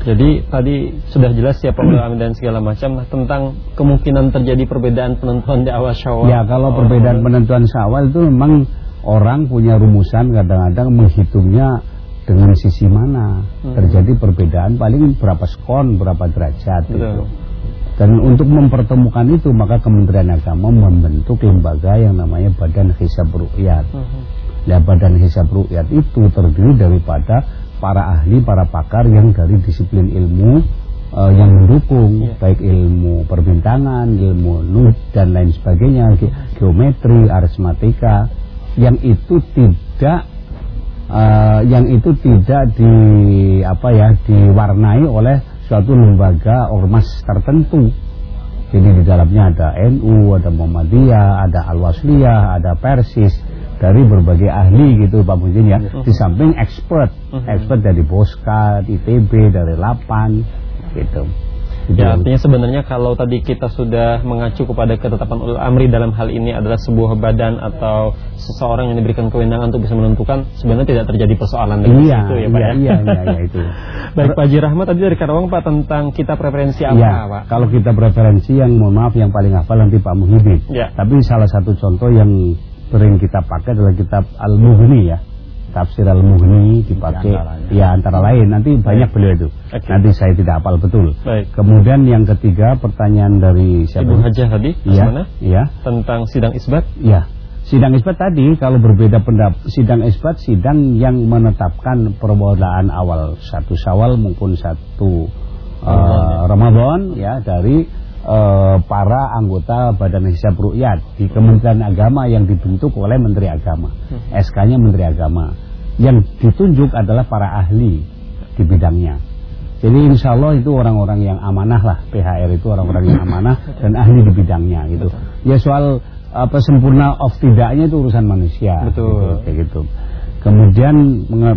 Jadi tadi sudah jelas siapa ulil amri dan segala macam tentang kemungkinan terjadi perbedaan penentuan di awal Syawal. ya kalau Oh, perbedaan penentuan syawal itu memang orang punya rumusan kadang-kadang menghitungnya dengan sisi mana Hmm. terjadi perbedaan paling berapa skon berapa derajat Betul. gitu. Dan untuk mempertemukan itu maka Kementerian Agama membentuk lembaga yang namanya Badan Hisab Rukyat. Mhm. Nah, Badan Hisab Rukyat itu terdiri daripada para ahli, para pakar yang dari disiplin ilmu uh, yang mendukung Iya. baik ilmu perbintangan, ilmu nuh dan lain sebagainya, ge- geometri, aritmatika yang itu tidak uh, yang itu tidak di apa ya diwarnai oleh suatu lembaga ormas tertentu. Jadi di dalamnya ada NU, ada Muhammadiyah, ada Al-Wasliyah, ada Persis dari berbagai ahli gitu Pak Muhyiddin ya. Di samping expert, expert dari Boska, ITB, dari Lapan gitu. Ya artinya sebenarnya kalau tadi kita sudah mengacu kepada ketetapan ulul amri dalam hal ini adalah sebuah badan atau seseorang yang diberikan kewenangan untuk bisa menentukan sebenarnya tidak terjadi persoalan dengan Iya, itu ya Pak iya, ya. iya, iya, iya, itu. Baik Pak Haji Rahmat tadi dari Karawang Pak tentang kita preferensi apa Ya, Pak? kalau kita preferensi yang mohon maaf yang paling hafal nanti Pak Muhyiddin. Ya. Tapi salah satu contoh yang sering kita pakai adalah kitab Al-Mughni ya. Tafsir Al-Mughni dipakai Di ya antara lain nanti banyak beliau itu. Oke. Nanti saya tidak hafal betul. Baik. Kemudian yang ketiga pertanyaan dari siapa? Ibu Hajah tadi mana? Iya. Tentang sidang isbat. Ya, sidang isbat tadi kalau berbeda pendapat, sidang isbat sidang yang menetapkan permulaan awal satu Syawal maupun satu uh, Ramadan ya dari para anggota Badan Hisab Rukyat di Kementerian Agama yang dibentuk oleh Menteri Agama. SK-nya Menteri Agama. Yang ditunjuk adalah para ahli di bidangnya. Jadi insya Allah itu orang-orang yang amanah lah PHR itu orang-orang yang amanah dan ahli di bidangnya gitu. Ya soal apa sempurna of tidaknya itu urusan manusia. Betul. Gitu, kayak gitu. Kemudian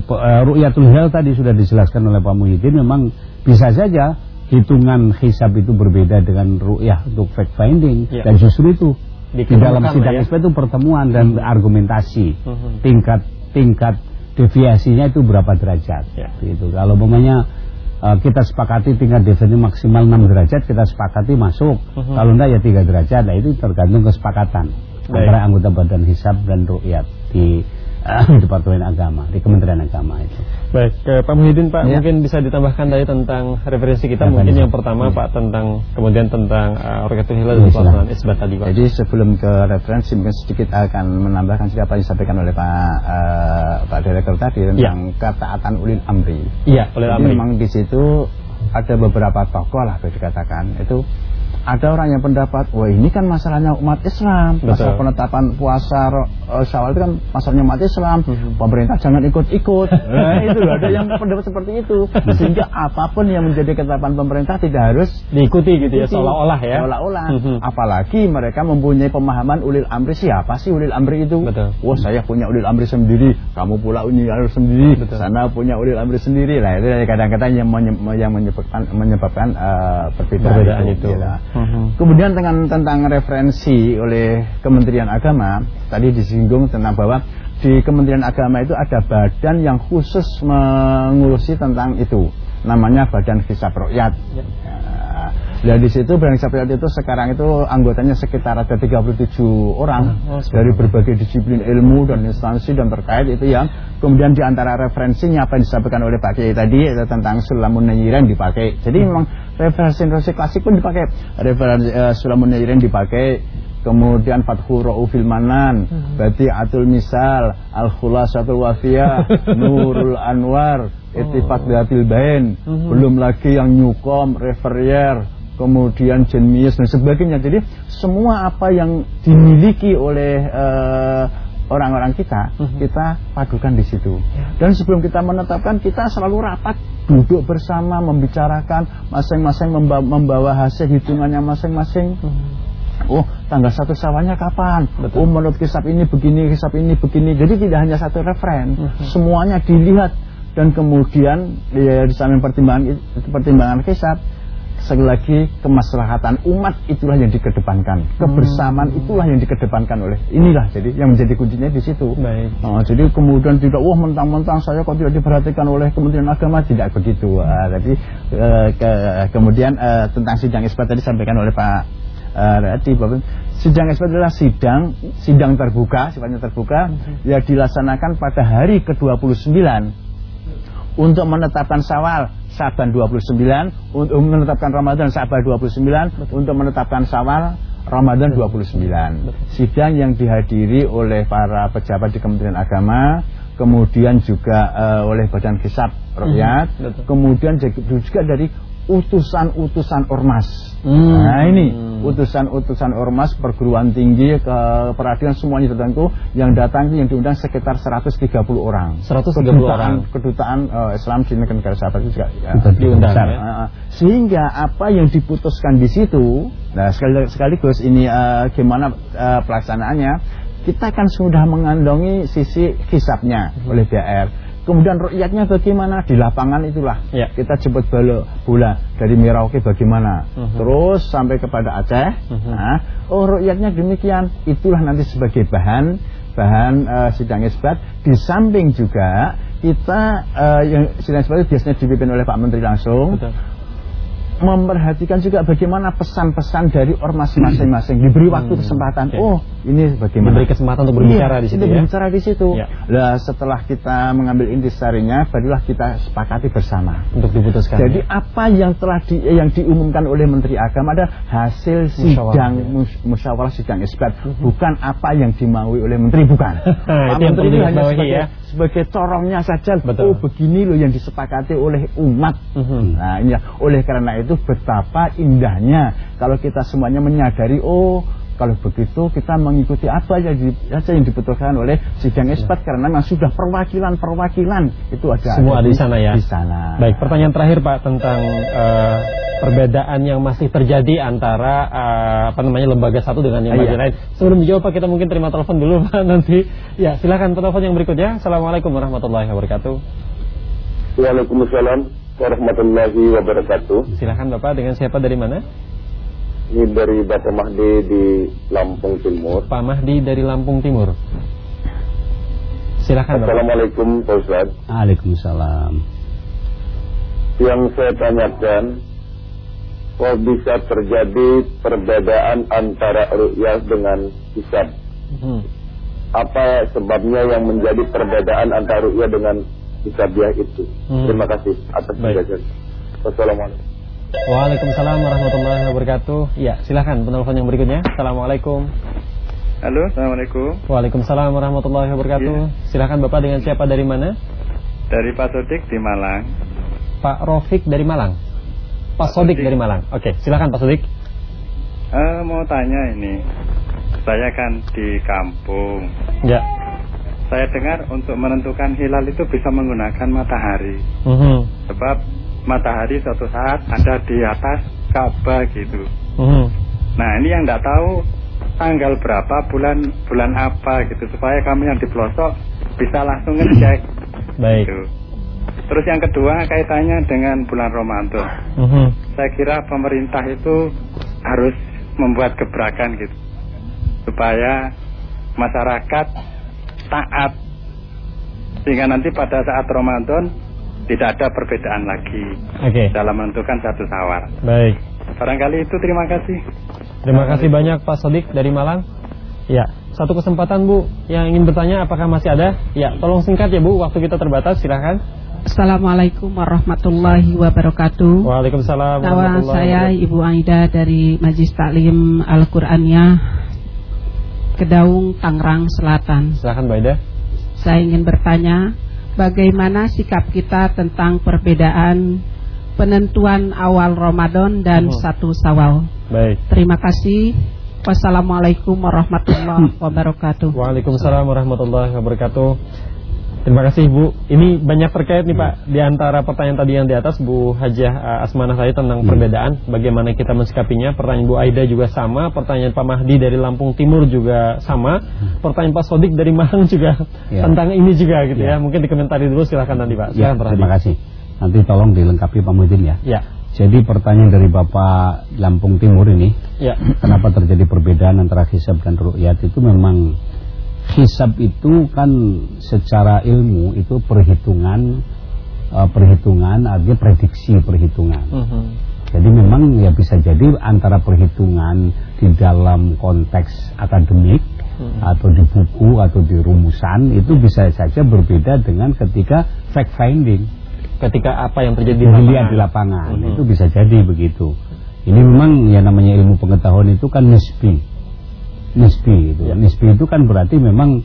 pe- eh, ru'yatul hilal tadi sudah dijelaskan oleh Pak Muhyiddin memang bisa saja hitungan hisab itu berbeda dengan ru'yah untuk fact finding Ya. dan justru itu di dalam lah sidang ya. itu pertemuan dan argumentasi Mhm. tingkat tingkat deviasinya itu berapa derajat Ya. gitu kalau umpamanya uh, kita sepakati tingkat deviasi maksimal 6 derajat kita sepakati masuk Mhm. kalau enggak ya 3 derajat nah itu tergantung kesepakatan Baik. antara anggota badan hisab dan rukyat di Departemen Agama di Kementerian Agama itu Baik, ke Pak Muhyiddin Pak Ya. mungkin bisa ditambahkan tadi tentang referensi kita Referensi. mungkin yang pertama Ya. Pak tentang kemudian tentang uh, Rukiatul Hilal Ya, dan pelaksanaan isbat tadi Pak. Jadi sebelum ke referensi mungkin sedikit akan menambahkan siapa yang disampaikan oleh Pak eh, Pak Direktur tadi tentang ketaatan ulil amri. Iya, oleh Jadi Amri. memang di situ ada beberapa tokoh lah bisa dikatakan itu ada orang yang pendapat wah ini kan masalahnya umat Islam Betul. masalah penetapan puasa eh, Syawal itu kan masalahnya umat Islam Mhm. pemerintah jangan ikut-ikut nah, itu ada yang pendapat seperti itu sehingga apa pun yang menjadi ketetapan pemerintah tidak harus Diikuti gitu ya seolah-olah ya. Seolah-olah. Mhm. Apalagi mereka mempunyai pemahaman ulil amri siapa sih ulil amri itu? Betul. Wah saya punya ulil amri sendiri, kamu pula ulil amri sendiri, Betul. sana punya ulil amri sendiri. Lah itu kadang-kadang yang, menye- yang menyebabkan menyebabkan eh, perbedaan, Perbedaan itu. Iya. Mhm. Kemudian dengan tentang referensi oleh Kementerian Agama tadi disinggung tentang bahwa di Kementerian Agama itu ada badan yang khusus mengurusi tentang itu namanya Badan Hisab Rakyat. Ya. Nah, di situ Badan Hisab Rakyat itu sekarang itu anggotanya sekitar ada 37 orang Oh, dari berbagai disiplin ilmu dan instansi dan terkait itu yang kemudian di antara referensinya apa yang disampaikan oleh Pak Kiai tadi itu tentang Sulamun Nayyiran dipakai. Jadi memang referensi-referensi klasik pun dipakai. Referensi uh, Sulamun Nayyiran dipakai kemudian Fathur Ra'ufil Manan, Bati Atul Misal, Al Khulasatul Wafiyah, Nurul Anwar, Ittifaq Datil Bain, belum lagi yang Nyukom, Referier, kemudian Jenmius dan sebagainya. Jadi semua apa yang dimiliki oleh eh, orang-orang kita, kita padukan di situ. Dan sebelum kita menetapkan, kita selalu rapat, duduk bersama, membicarakan, masing-masing memba- membawa hasil hitungannya masing-masing. Oh, tanggal satu sawahnya kapan? Oh, menurut kisab ini begini, kisab ini begini. Jadi tidak hanya satu referen, semuanya dilihat dan kemudian ya, di samping pertimbangan pertimbangan kisab sekali lagi kemaslahatan umat itulah yang dikedepankan, kebersamaan itulah yang dikedepankan oleh inilah jadi yang menjadi kuncinya di situ. Baik. Oh, jadi kemudian tidak wah mentang-mentang saya kok tidak diperhatikan oleh Kementerian Agama tidak begitu. Ah, tapi eh, ke- kemudian eh, tentang sidang isbat tadi disampaikan oleh Pak eh, Rati bahwa sidang isbat adalah sidang sidang terbuka sifatnya terbuka yang dilaksanakan pada hari ke-29 untuk menetapkan Syawal Saban 29 untuk menetapkan Ramadan Saban 29 untuk menetapkan Syawal Ramadan 29 sidang yang dihadiri oleh para pejabat di Kementerian Agama kemudian juga uh, oleh Badan Hisab Rakyat, betul. kemudian juga dari utusan-utusan ormas. Hmm. Nah ini utusan-utusan ormas perguruan tinggi ke peradilan semuanya tertentu yang datang yang diundang sekitar 130 orang. 130 kedutaan, orang. Kedutaan uh, Islam di negara sahabat juga ya, diundang. Ya? Uh, sehingga apa yang diputuskan di situ, nah sekali sekaligus ini uh, gimana uh, pelaksanaannya, kita kan sudah mengandungi sisi hisapnya oleh BR. Kemudian rakyatnya bagaimana di lapangan itulah Ya. kita jemput bola, bola dari Merauke bagaimana, Mhm. terus sampai kepada Aceh. Mhm. Nah, oh rakyatnya demikian, itulah nanti sebagai bahan bahan eh, sidang isbat. Di samping juga kita eh, yang sidang isbat itu biasanya dipimpin oleh Pak Menteri langsung. Betul. Memperhatikan juga bagaimana pesan-pesan dari ormas masing-masing diberi waktu Hmm, kesempatan. oke. Oh, ini bagaimana? Diberi kesempatan untuk berbicara Iya, di situ kita ya. berbicara di situ. Ya. Lah setelah kita mengambil intisarinya, barulah kita sepakati bersama. Untuk diputuskan. Jadi apa yang telah di, yang diumumkan oleh Menteri Agama adalah hasil Musyawarah, sidang ya. mus- musyawarah sidang isbat, bukan apa yang dimaui oleh Menteri bukan. Pak Menteri itu hanya digarisbawahi sebagai, ya. Sebagai corongnya saja. Betul. Oh begini loh yang disepakati oleh umat. Mhm. Nah ini ya. oleh karena itu betapa indahnya kalau kita semuanya menyadari oh kalau begitu kita mengikuti apa yang di, saja yang dibutuhkan oleh sidang isbat karena memang sudah perwakilan-perwakilan itu ada Semua ada di sana ya. Di sana. Baik, pertanyaan terakhir Pak tentang eh, perbedaan yang masih terjadi antara eh, apa namanya lembaga satu dengan yang Iya. lain. Sebelum dijawab Pak, kita mungkin terima telepon dulu Pak nanti. Ya, silakan telepon yang berikutnya. Assalamualaikum warahmatullahi wabarakatuh. Waalaikumsalam warahmatullahi wabarakatuh. Silakan Bapak dengan siapa dari mana? Ini dari Bapak Mahdi di Lampung Timur. Pak Mahdi dari Lampung Timur. Silakan. Assalamualaikum Pak Ustaz. Waalaikumsalam. Yang saya tanyakan, kok bisa terjadi perbedaan antara ru'yah dengan hisab? Hmm. Apa sebabnya yang menjadi perbedaan antara ru'yah dengan hisabiah itu? Hmm. Terima kasih atas penjelasan. Wassalamualaikum. Waalaikumsalam warahmatullahi wabarakatuh. Ya, silakan penelpon yang berikutnya. Assalamualaikum. Halo, Assalamualaikum. Waalaikumsalam warahmatullahi wabarakatuh. Silakan Bapak dengan siapa dari mana? Dari Pak Sodik di Malang. Pak Rofik dari Malang. Pak Sodik dari Malang. Oke, silakan Pak Sodik. Eh, mau tanya ini. Saya kan di kampung. Ya. Saya dengar untuk menentukan hilal itu bisa menggunakan matahari. Mhm. Sebab matahari suatu saat ada di atas Ka'bah gitu. Mhm. Nah, ini yang tidak tahu tanggal berapa, bulan bulan apa gitu supaya kami yang di pelosok bisa langsung ngecek. Baik. Gitu. Terus yang kedua kaitannya dengan bulan Ramadan. Mhm. Saya kira pemerintah itu harus membuat gebrakan gitu supaya masyarakat taat sehingga nanti pada saat Ramadan tidak ada perbedaan lagi Oke. dalam menentukan satu sawar. Baik. Barangkali itu terima kasih. Terima kasih banyak Pak Sodik dari Malang. Ya, satu kesempatan Bu yang ingin bertanya apakah masih ada? Ya, tolong singkat ya Bu, waktu kita terbatas, silahkan. Assalamualaikum warahmatullahi wabarakatuh. Waalaikumsalam Nama warahmatullahi saya. Ibu Aida dari Majlis Taklim Al-Qur'aniyah Kedaung, Tangerang Selatan. Silahkan Mbak Ida. Saya ingin bertanya, bagaimana sikap kita tentang perbedaan penentuan awal Ramadan dan Mhm. satu Sawal? Baik. Terima kasih. Wassalamualaikum warahmatullahi wabarakatuh. Waalaikumsalam warahmatullahi wabarakatuh. Terima kasih Bu. Ini banyak terkait nih Pak di antara pertanyaan tadi yang di atas Bu Hajah uh, Asmanah tadi tentang perbedaan bagaimana kita mensikapinya. Pertanyaan Bu Aida juga sama, pertanyaan Pak Mahdi dari Lampung Timur juga sama, pertanyaan Pak Sodik dari Malang juga Ya. tentang ini juga gitu Ya. ya. Mungkin dikomentari dulu silahkan nanti Pak. Ya, Silahkan Pak terima kasih. Nanti tolong dilengkapi Pak Muhyiddin ya. Ya. Jadi pertanyaan dari Bapak Lampung Timur ini, Ya. kenapa terjadi perbedaan antara hisab dan ru'yat itu memang hisab itu kan secara ilmu itu perhitungan eh, perhitungan artinya prediksi perhitungan. Mhm. Jadi memang ya bisa jadi antara perhitungan di dalam konteks akademik Mhm. atau di buku atau di rumusan itu bisa saja berbeda dengan ketika fact finding Ketika apa yang terjadi di lapangan. di lapangan Mhm. itu bisa jadi begitu. Ini memang ya namanya ilmu pengetahuan itu kan nisbi, nisbi itu. Ya. Nisbi itu kan berarti memang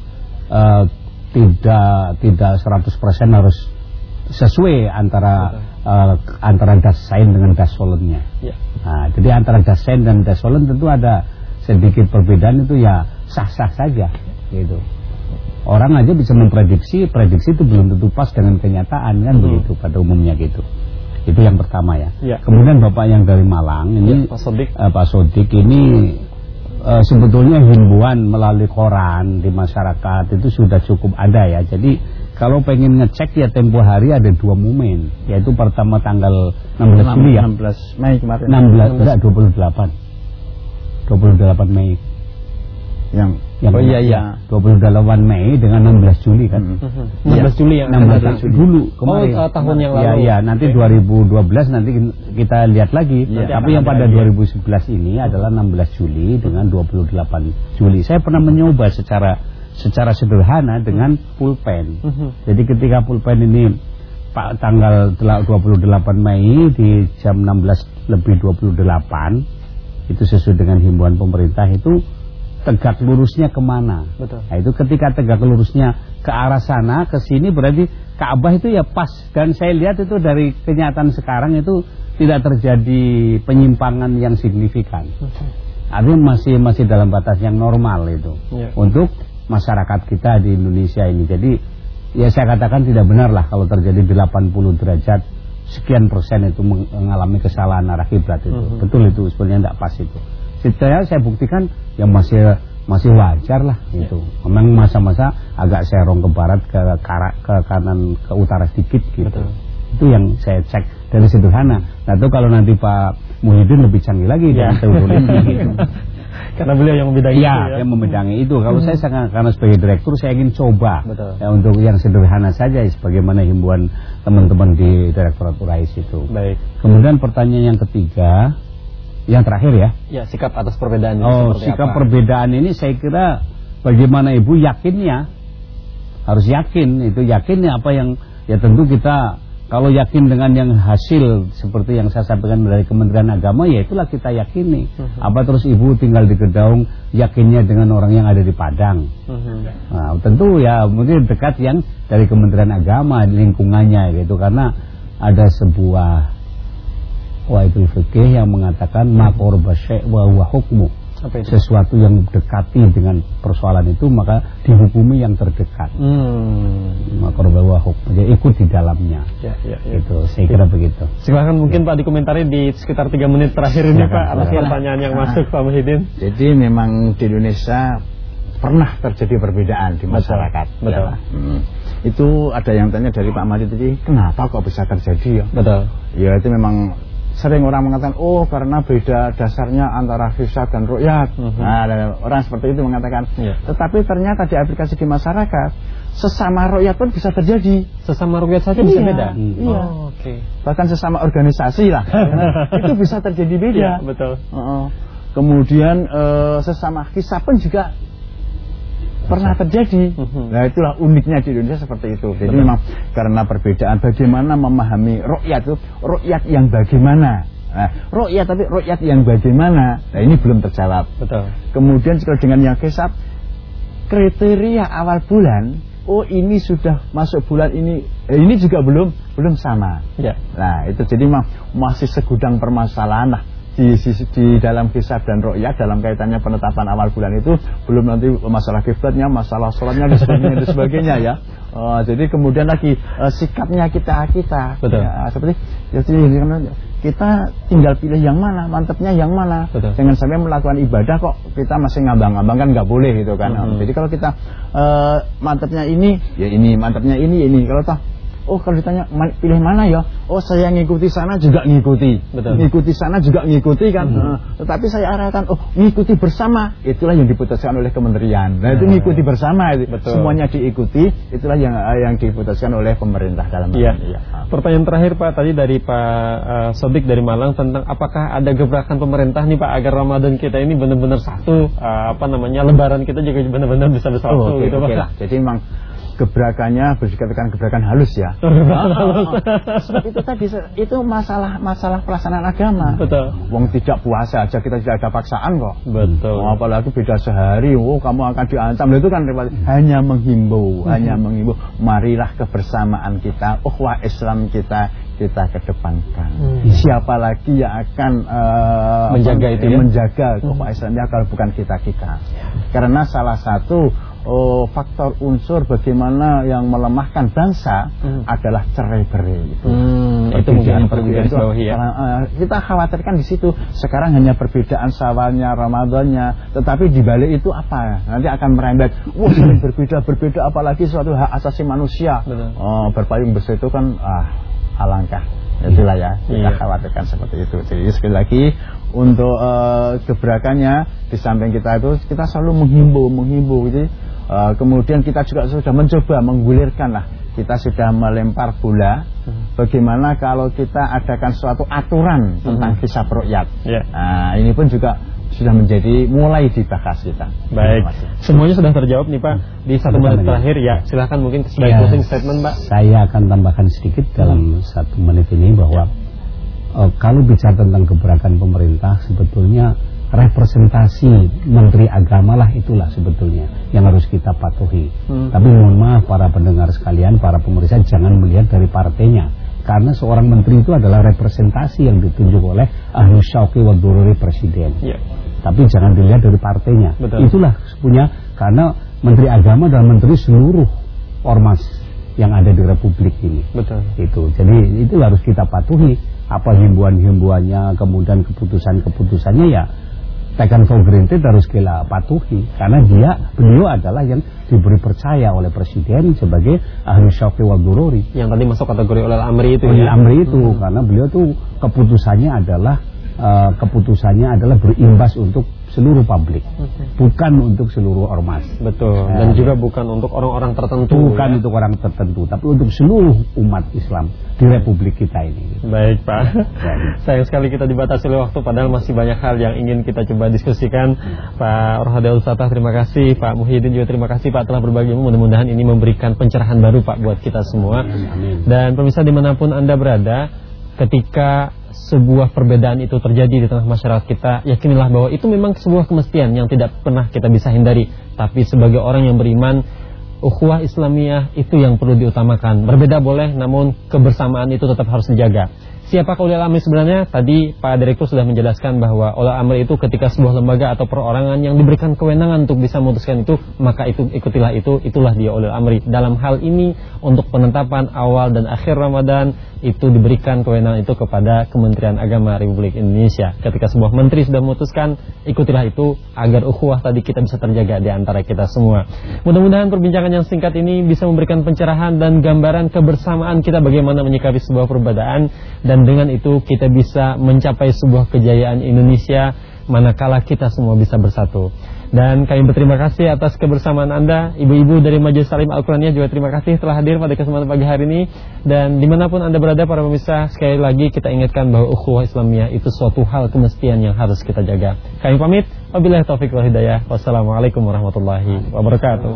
eh, tidak tidak 100% harus sesuai antara uh, antara das sign dengan das solemnnya. Ya. Nah, jadi antara das sign dan das solemn tentu ada sedikit perbedaan itu ya sah-sah saja gitu. Orang aja bisa memprediksi, prediksi itu belum tentu pas dengan kenyataan kan Hmm. begitu pada umumnya gitu. Itu yang pertama ya. Ya. Kemudian Bapak yang dari Malang ini Ya, Pak Sodik. eh, Pak Sodik ini eh, sebetulnya himbauan melalui koran di masyarakat itu sudah cukup ada ya. Jadi kalau pengen ngecek ya tempo hari ada dua momen, yaitu pertama tanggal 16 Juli ya. 16 Mei kemarin 16 enggak 28. 28 Mei. Yang Yang Oh, iya, iya. 28 Mei dengan 16 Juli kan. Mhm. 16 Juli yang 16 akan datang. dulu Oh, kemarin. eh, tahun yang Iya, lalu. iya, nanti Oke. 2012 nanti kita lihat lagi. Iya. Tapi yang pada 2011 ini adalah 16 Juli dengan 28 Juli. Saya pernah mencoba secara secara sederhana dengan pulpen. Mhm. Jadi ketika pulpen ini Pak tanggal tela- 28 Mei di jam 16 lebih 28 itu sesuai dengan himbauan pemerintah itu tegak lurusnya ke mana? Betul. Nah itu ketika tegak lurusnya ke arah sana ke sini berarti Ka'bah itu ya pas dan saya lihat itu dari kenyataan sekarang itu tidak terjadi penyimpangan yang signifikan. Artinya masih masih dalam batas yang normal itu Ya. untuk masyarakat kita di Indonesia ini. Jadi ya saya katakan tidak benar lah kalau terjadi 80 derajat sekian persen itu mengalami kesalahan arah kiblat itu. Mhm. Betul itu sebenarnya tidak pas itu. Saya saya buktikan ya masih masih wajar lah itu. Memang masa-masa agak serong ke barat ke, kara- ke kanan ke utara sedikit gitu. Betul. Itu yang saya cek dari sederhana. Nah itu kalau nanti Pak Muhyiddin lebih canggih lagi Ya. teorinya gitu. Karena beliau yang membedakan Iya, itu ya. yang membedangi itu. Kalau Hmm. saya sangat karena sebagai direktur saya ingin coba Betul. ya, untuk yang sederhana saja sebagaimana himbauan teman-teman di Direktorat Urais itu. Baik. Kemudian pertanyaan yang ketiga, yang terakhir ya. Ya, sikap atas perbedaan ini Oh, sikap apa? perbedaan ini saya kira bagaimana Ibu yakinnya harus yakin itu yakinnya apa yang ya tentu kita kalau yakin dengan yang hasil seperti yang saya sampaikan dari Kementerian Agama ya itulah kita yakini. Mhm. Apa terus Ibu tinggal di Gedaung yakinnya dengan orang yang ada di Padang. Mhm. Nah, tentu ya mungkin dekat yang dari Kementerian Agama lingkungannya gitu karena ada sebuah waitul fikih yang mengatakan makor basyek wa huwa hukmu itu? sesuatu yang dekati dengan persoalan itu maka dihukumi yang terdekat Hmm. makor wa hukmu jadi ikut di dalamnya Ya, ya, ya. gitu saya kira begitu Silahkan mungkin Pak dikomentari di sekitar 3 menit terakhir ini Silakan, Pak atas silakan. pertanyaan yang Ah. masuk Pak Muhyiddin. Jadi memang di Indonesia pernah terjadi perbedaan di masyarakat. betul. Ya. Hmm. Itu ada yang tanya dari Pak Madi tadi, kenapa kok bisa terjadi ya? Betul. Ya itu memang sering orang mengatakan, oh karena beda dasarnya antara hisab dan ru'yat. Mhm. Nah, ada orang seperti itu mengatakan. Iya. Tetapi ternyata di aplikasi di masyarakat, sesama ru'yat pun bisa terjadi. Sesama rupiah saja bisa Iya, beda. iya. Oh, Oke. Bahkan sesama organisasi lah. itu bisa terjadi beda. Iya, betul. Heeh. Kemudian eh, sesama kisah pun juga pernah terjadi. Mhm. Nah itulah uniknya di Indonesia seperti itu. Jadi Betul. memang karena perbedaan bagaimana memahami rukyat itu rukyat yang bagaimana. Nah, rukyat tapi rukyat yang bagaimana. Nah ini belum terjawab. Betul. Kemudian juga dengan yang kisah kriteria awal bulan. Oh ini sudah masuk bulan ini. Eh, ini juga belum belum sama. Ya. Nah itu jadi memang masih segudang permasalahan lah di, di, di dalam kisah dan rokyat dalam kaitannya penetapan awal bulan itu belum nanti masalah kiblatnya, masalah sholatnya dan sebagainya, dan sebagainya ya. Oh, jadi kemudian lagi eh, sikapnya kita kita Betul. Ya, seperti jadi kita tinggal pilih yang mana, mantepnya yang mana. Betul. Jangan sampai melakukan ibadah kok kita masih ngambang-ngambang kan nggak boleh gitu kan. Mhm. Jadi kalau kita eh, mantepnya ini, ya ini, mantepnya ini, ini. Kalau toh Oh kalau ditanya "Ma- pilih mana ya? Oh saya ngikuti sana juga ngikuti, Betul. ngikuti sana juga ngikuti kan. Mhm. Nah, tetapi saya arahkan, oh ngikuti bersama, itulah yang diputuskan oleh kementerian. Nah itu ngikuti bersama, itu. Betul. semuanya diikuti, itulah yang eh, yang diputuskan oleh pemerintah dalam hal Iya. ini, ya. Pertanyaan terakhir Pak tadi dari Pak eh, Sodik dari Malang tentang apakah ada gebrakan pemerintah nih Pak agar Ramadan kita ini benar-benar satu eh, apa namanya Lebaran kita juga benar-benar bisa bersatu Oh, oke, gitu Pak. lah. Jadi memang gebrakannya bisa dikatakan gebrakan halus ya. Sebab itu tadi itu masalah masalah pelaksanaan agama. Betul. Wong tidak puasa aja kita tidak ada paksaan kok. Betul. Oh, apalagi beda sehari, oh kamu akan diancam. Itu kan hanya menghimbau, hanya menghimbau. Marilah kebersamaan kita, ukhuwah Islam kita kita kedepankan. Hmm. Siapa lagi yang akan eh, Menjaga itu ya? menjaga ukhuwah Islamnya kalau bukan kita kita. Karena salah satu oh, faktor unsur bagaimana yang melemahkan bangsa adalah cerai-berai. Hmm, itu mungkin perlu digarisbawahi ya. Eh, kita khawatirkan di situ. Sekarang hanya perbedaan sawalnya, Ramadannya, tetapi di balik itu apa? Nanti akan merembet. Wah, saling berbeda, berbeda apalagi suatu hak asasi manusia. Betul. Oh, berpayung besi itu kan ah alangkah. Itulah ya, kita Iya. khawatirkan seperti itu. Jadi sekali lagi untuk eh, gebrakannya di samping kita itu kita selalu menghimbau, menghimbau gitu. Eh, kemudian kita juga sudah mencoba menggulirkan lah. Kita sudah melempar bola. Bagaimana kalau kita adakan suatu aturan tentang kisah rakyat. Ya. Nah, ini pun juga sudah menjadi mulai dibahas kita. Baik, semuanya sudah terjawab nih Pak di satu menit terakhir ya. Silahkan mungkin sebagai Ya, closing statement Pak. Saya akan tambahkan sedikit dalam satu menit ini bahwa eh, kalau bicara tentang gebrakan pemerintah sebetulnya representasi Menteri Agama lah itulah sebetulnya yang harus kita patuhi. Hmm. Tapi mohon maaf para pendengar sekalian, para pemirsa jangan melihat dari partainya. Karena seorang menteri itu adalah representasi yang ditunjuk oleh ahli syauqi wa dururi presiden. Ya. Tapi jangan dilihat dari partainya. Betul. Itulah punya karena Menteri Agama adalah menteri seluruh ormas yang ada di Republik ini. Betul. Itu. Jadi itu harus kita patuhi apa himbauan-himbauannya, kemudian keputusan-keputusannya ya taken for granted harus kita patuhi. Karena dia beliau adalah yang diberi percaya oleh presiden sebagai ahli syauqi wal dururi. Yang tadi masuk kategori oleh Amri itu Oleh ya. Amri itu karena beliau tuh keputusannya adalah eh, keputusannya adalah berimbas untuk seluruh publik. Bukan untuk seluruh ormas. Betul. Ya. Dan juga bukan untuk orang-orang tertentu. bukan ya. untuk orang tertentu tapi untuk seluruh umat Islam di republik kita ini. Baik Pak. Sayang sekali kita dibatasi oleh waktu Padahal masih banyak hal yang ingin kita coba diskusikan. Pak Rohadel Satah terima kasih. Pak Muhyiddin juga terima kasih Pak telah berbagi Mudah-mudahan ini memberikan pencerahan baru Pak buat kita semua. Dan pemirsa di mana pun Anda berada Ketika sebuah perbedaan itu terjadi di tengah masyarakat kita Yakinilah bahwa itu memang sebuah kemestian yang tidak pernah kita bisa hindari Tapi sebagai orang yang beriman Ukhuwah Islamiyah itu yang perlu diutamakan. Berbeda boleh, namun kebersamaan itu tetap harus dijaga. Siapakah ulil amri sebenarnya? Tadi Pak Direktur sudah menjelaskan bahwa ulil amri itu ketika sebuah lembaga atau perorangan yang diberikan kewenangan untuk bisa memutuskan itu, maka itu ikutilah itu, itulah dia ulil amri. Dalam hal ini untuk penetapan awal dan akhir Ramadan itu diberikan kewenangan itu kepada Kementerian Agama Republik Indonesia. Ketika sebuah menteri sudah memutuskan, ikutilah itu agar ukhuwah tadi kita bisa terjaga di antara kita semua. Mudah-mudahan perbincangan yang singkat ini bisa memberikan pencerahan dan gambaran kebersamaan kita bagaimana menyikapi sebuah perbedaan dan dengan itu kita bisa mencapai sebuah kejayaan Indonesia manakala kita semua bisa bersatu. Dan kami berterima kasih atas kebersamaan Anda Ibu-ibu dari Majelis Salim Al-Quraniyah. Juga terima kasih telah hadir pada kesempatan pagi hari ini. Dan di mana pun Anda berada para pemirsa Sekali lagi kita ingatkan bahwa ukhuwah Islamiyah itu suatu hal kemestian yang harus kita jaga. Kami pamit. Wabillahi taufiq wal hidayah. Wassalamualaikum warahmatullahi wabarakatuh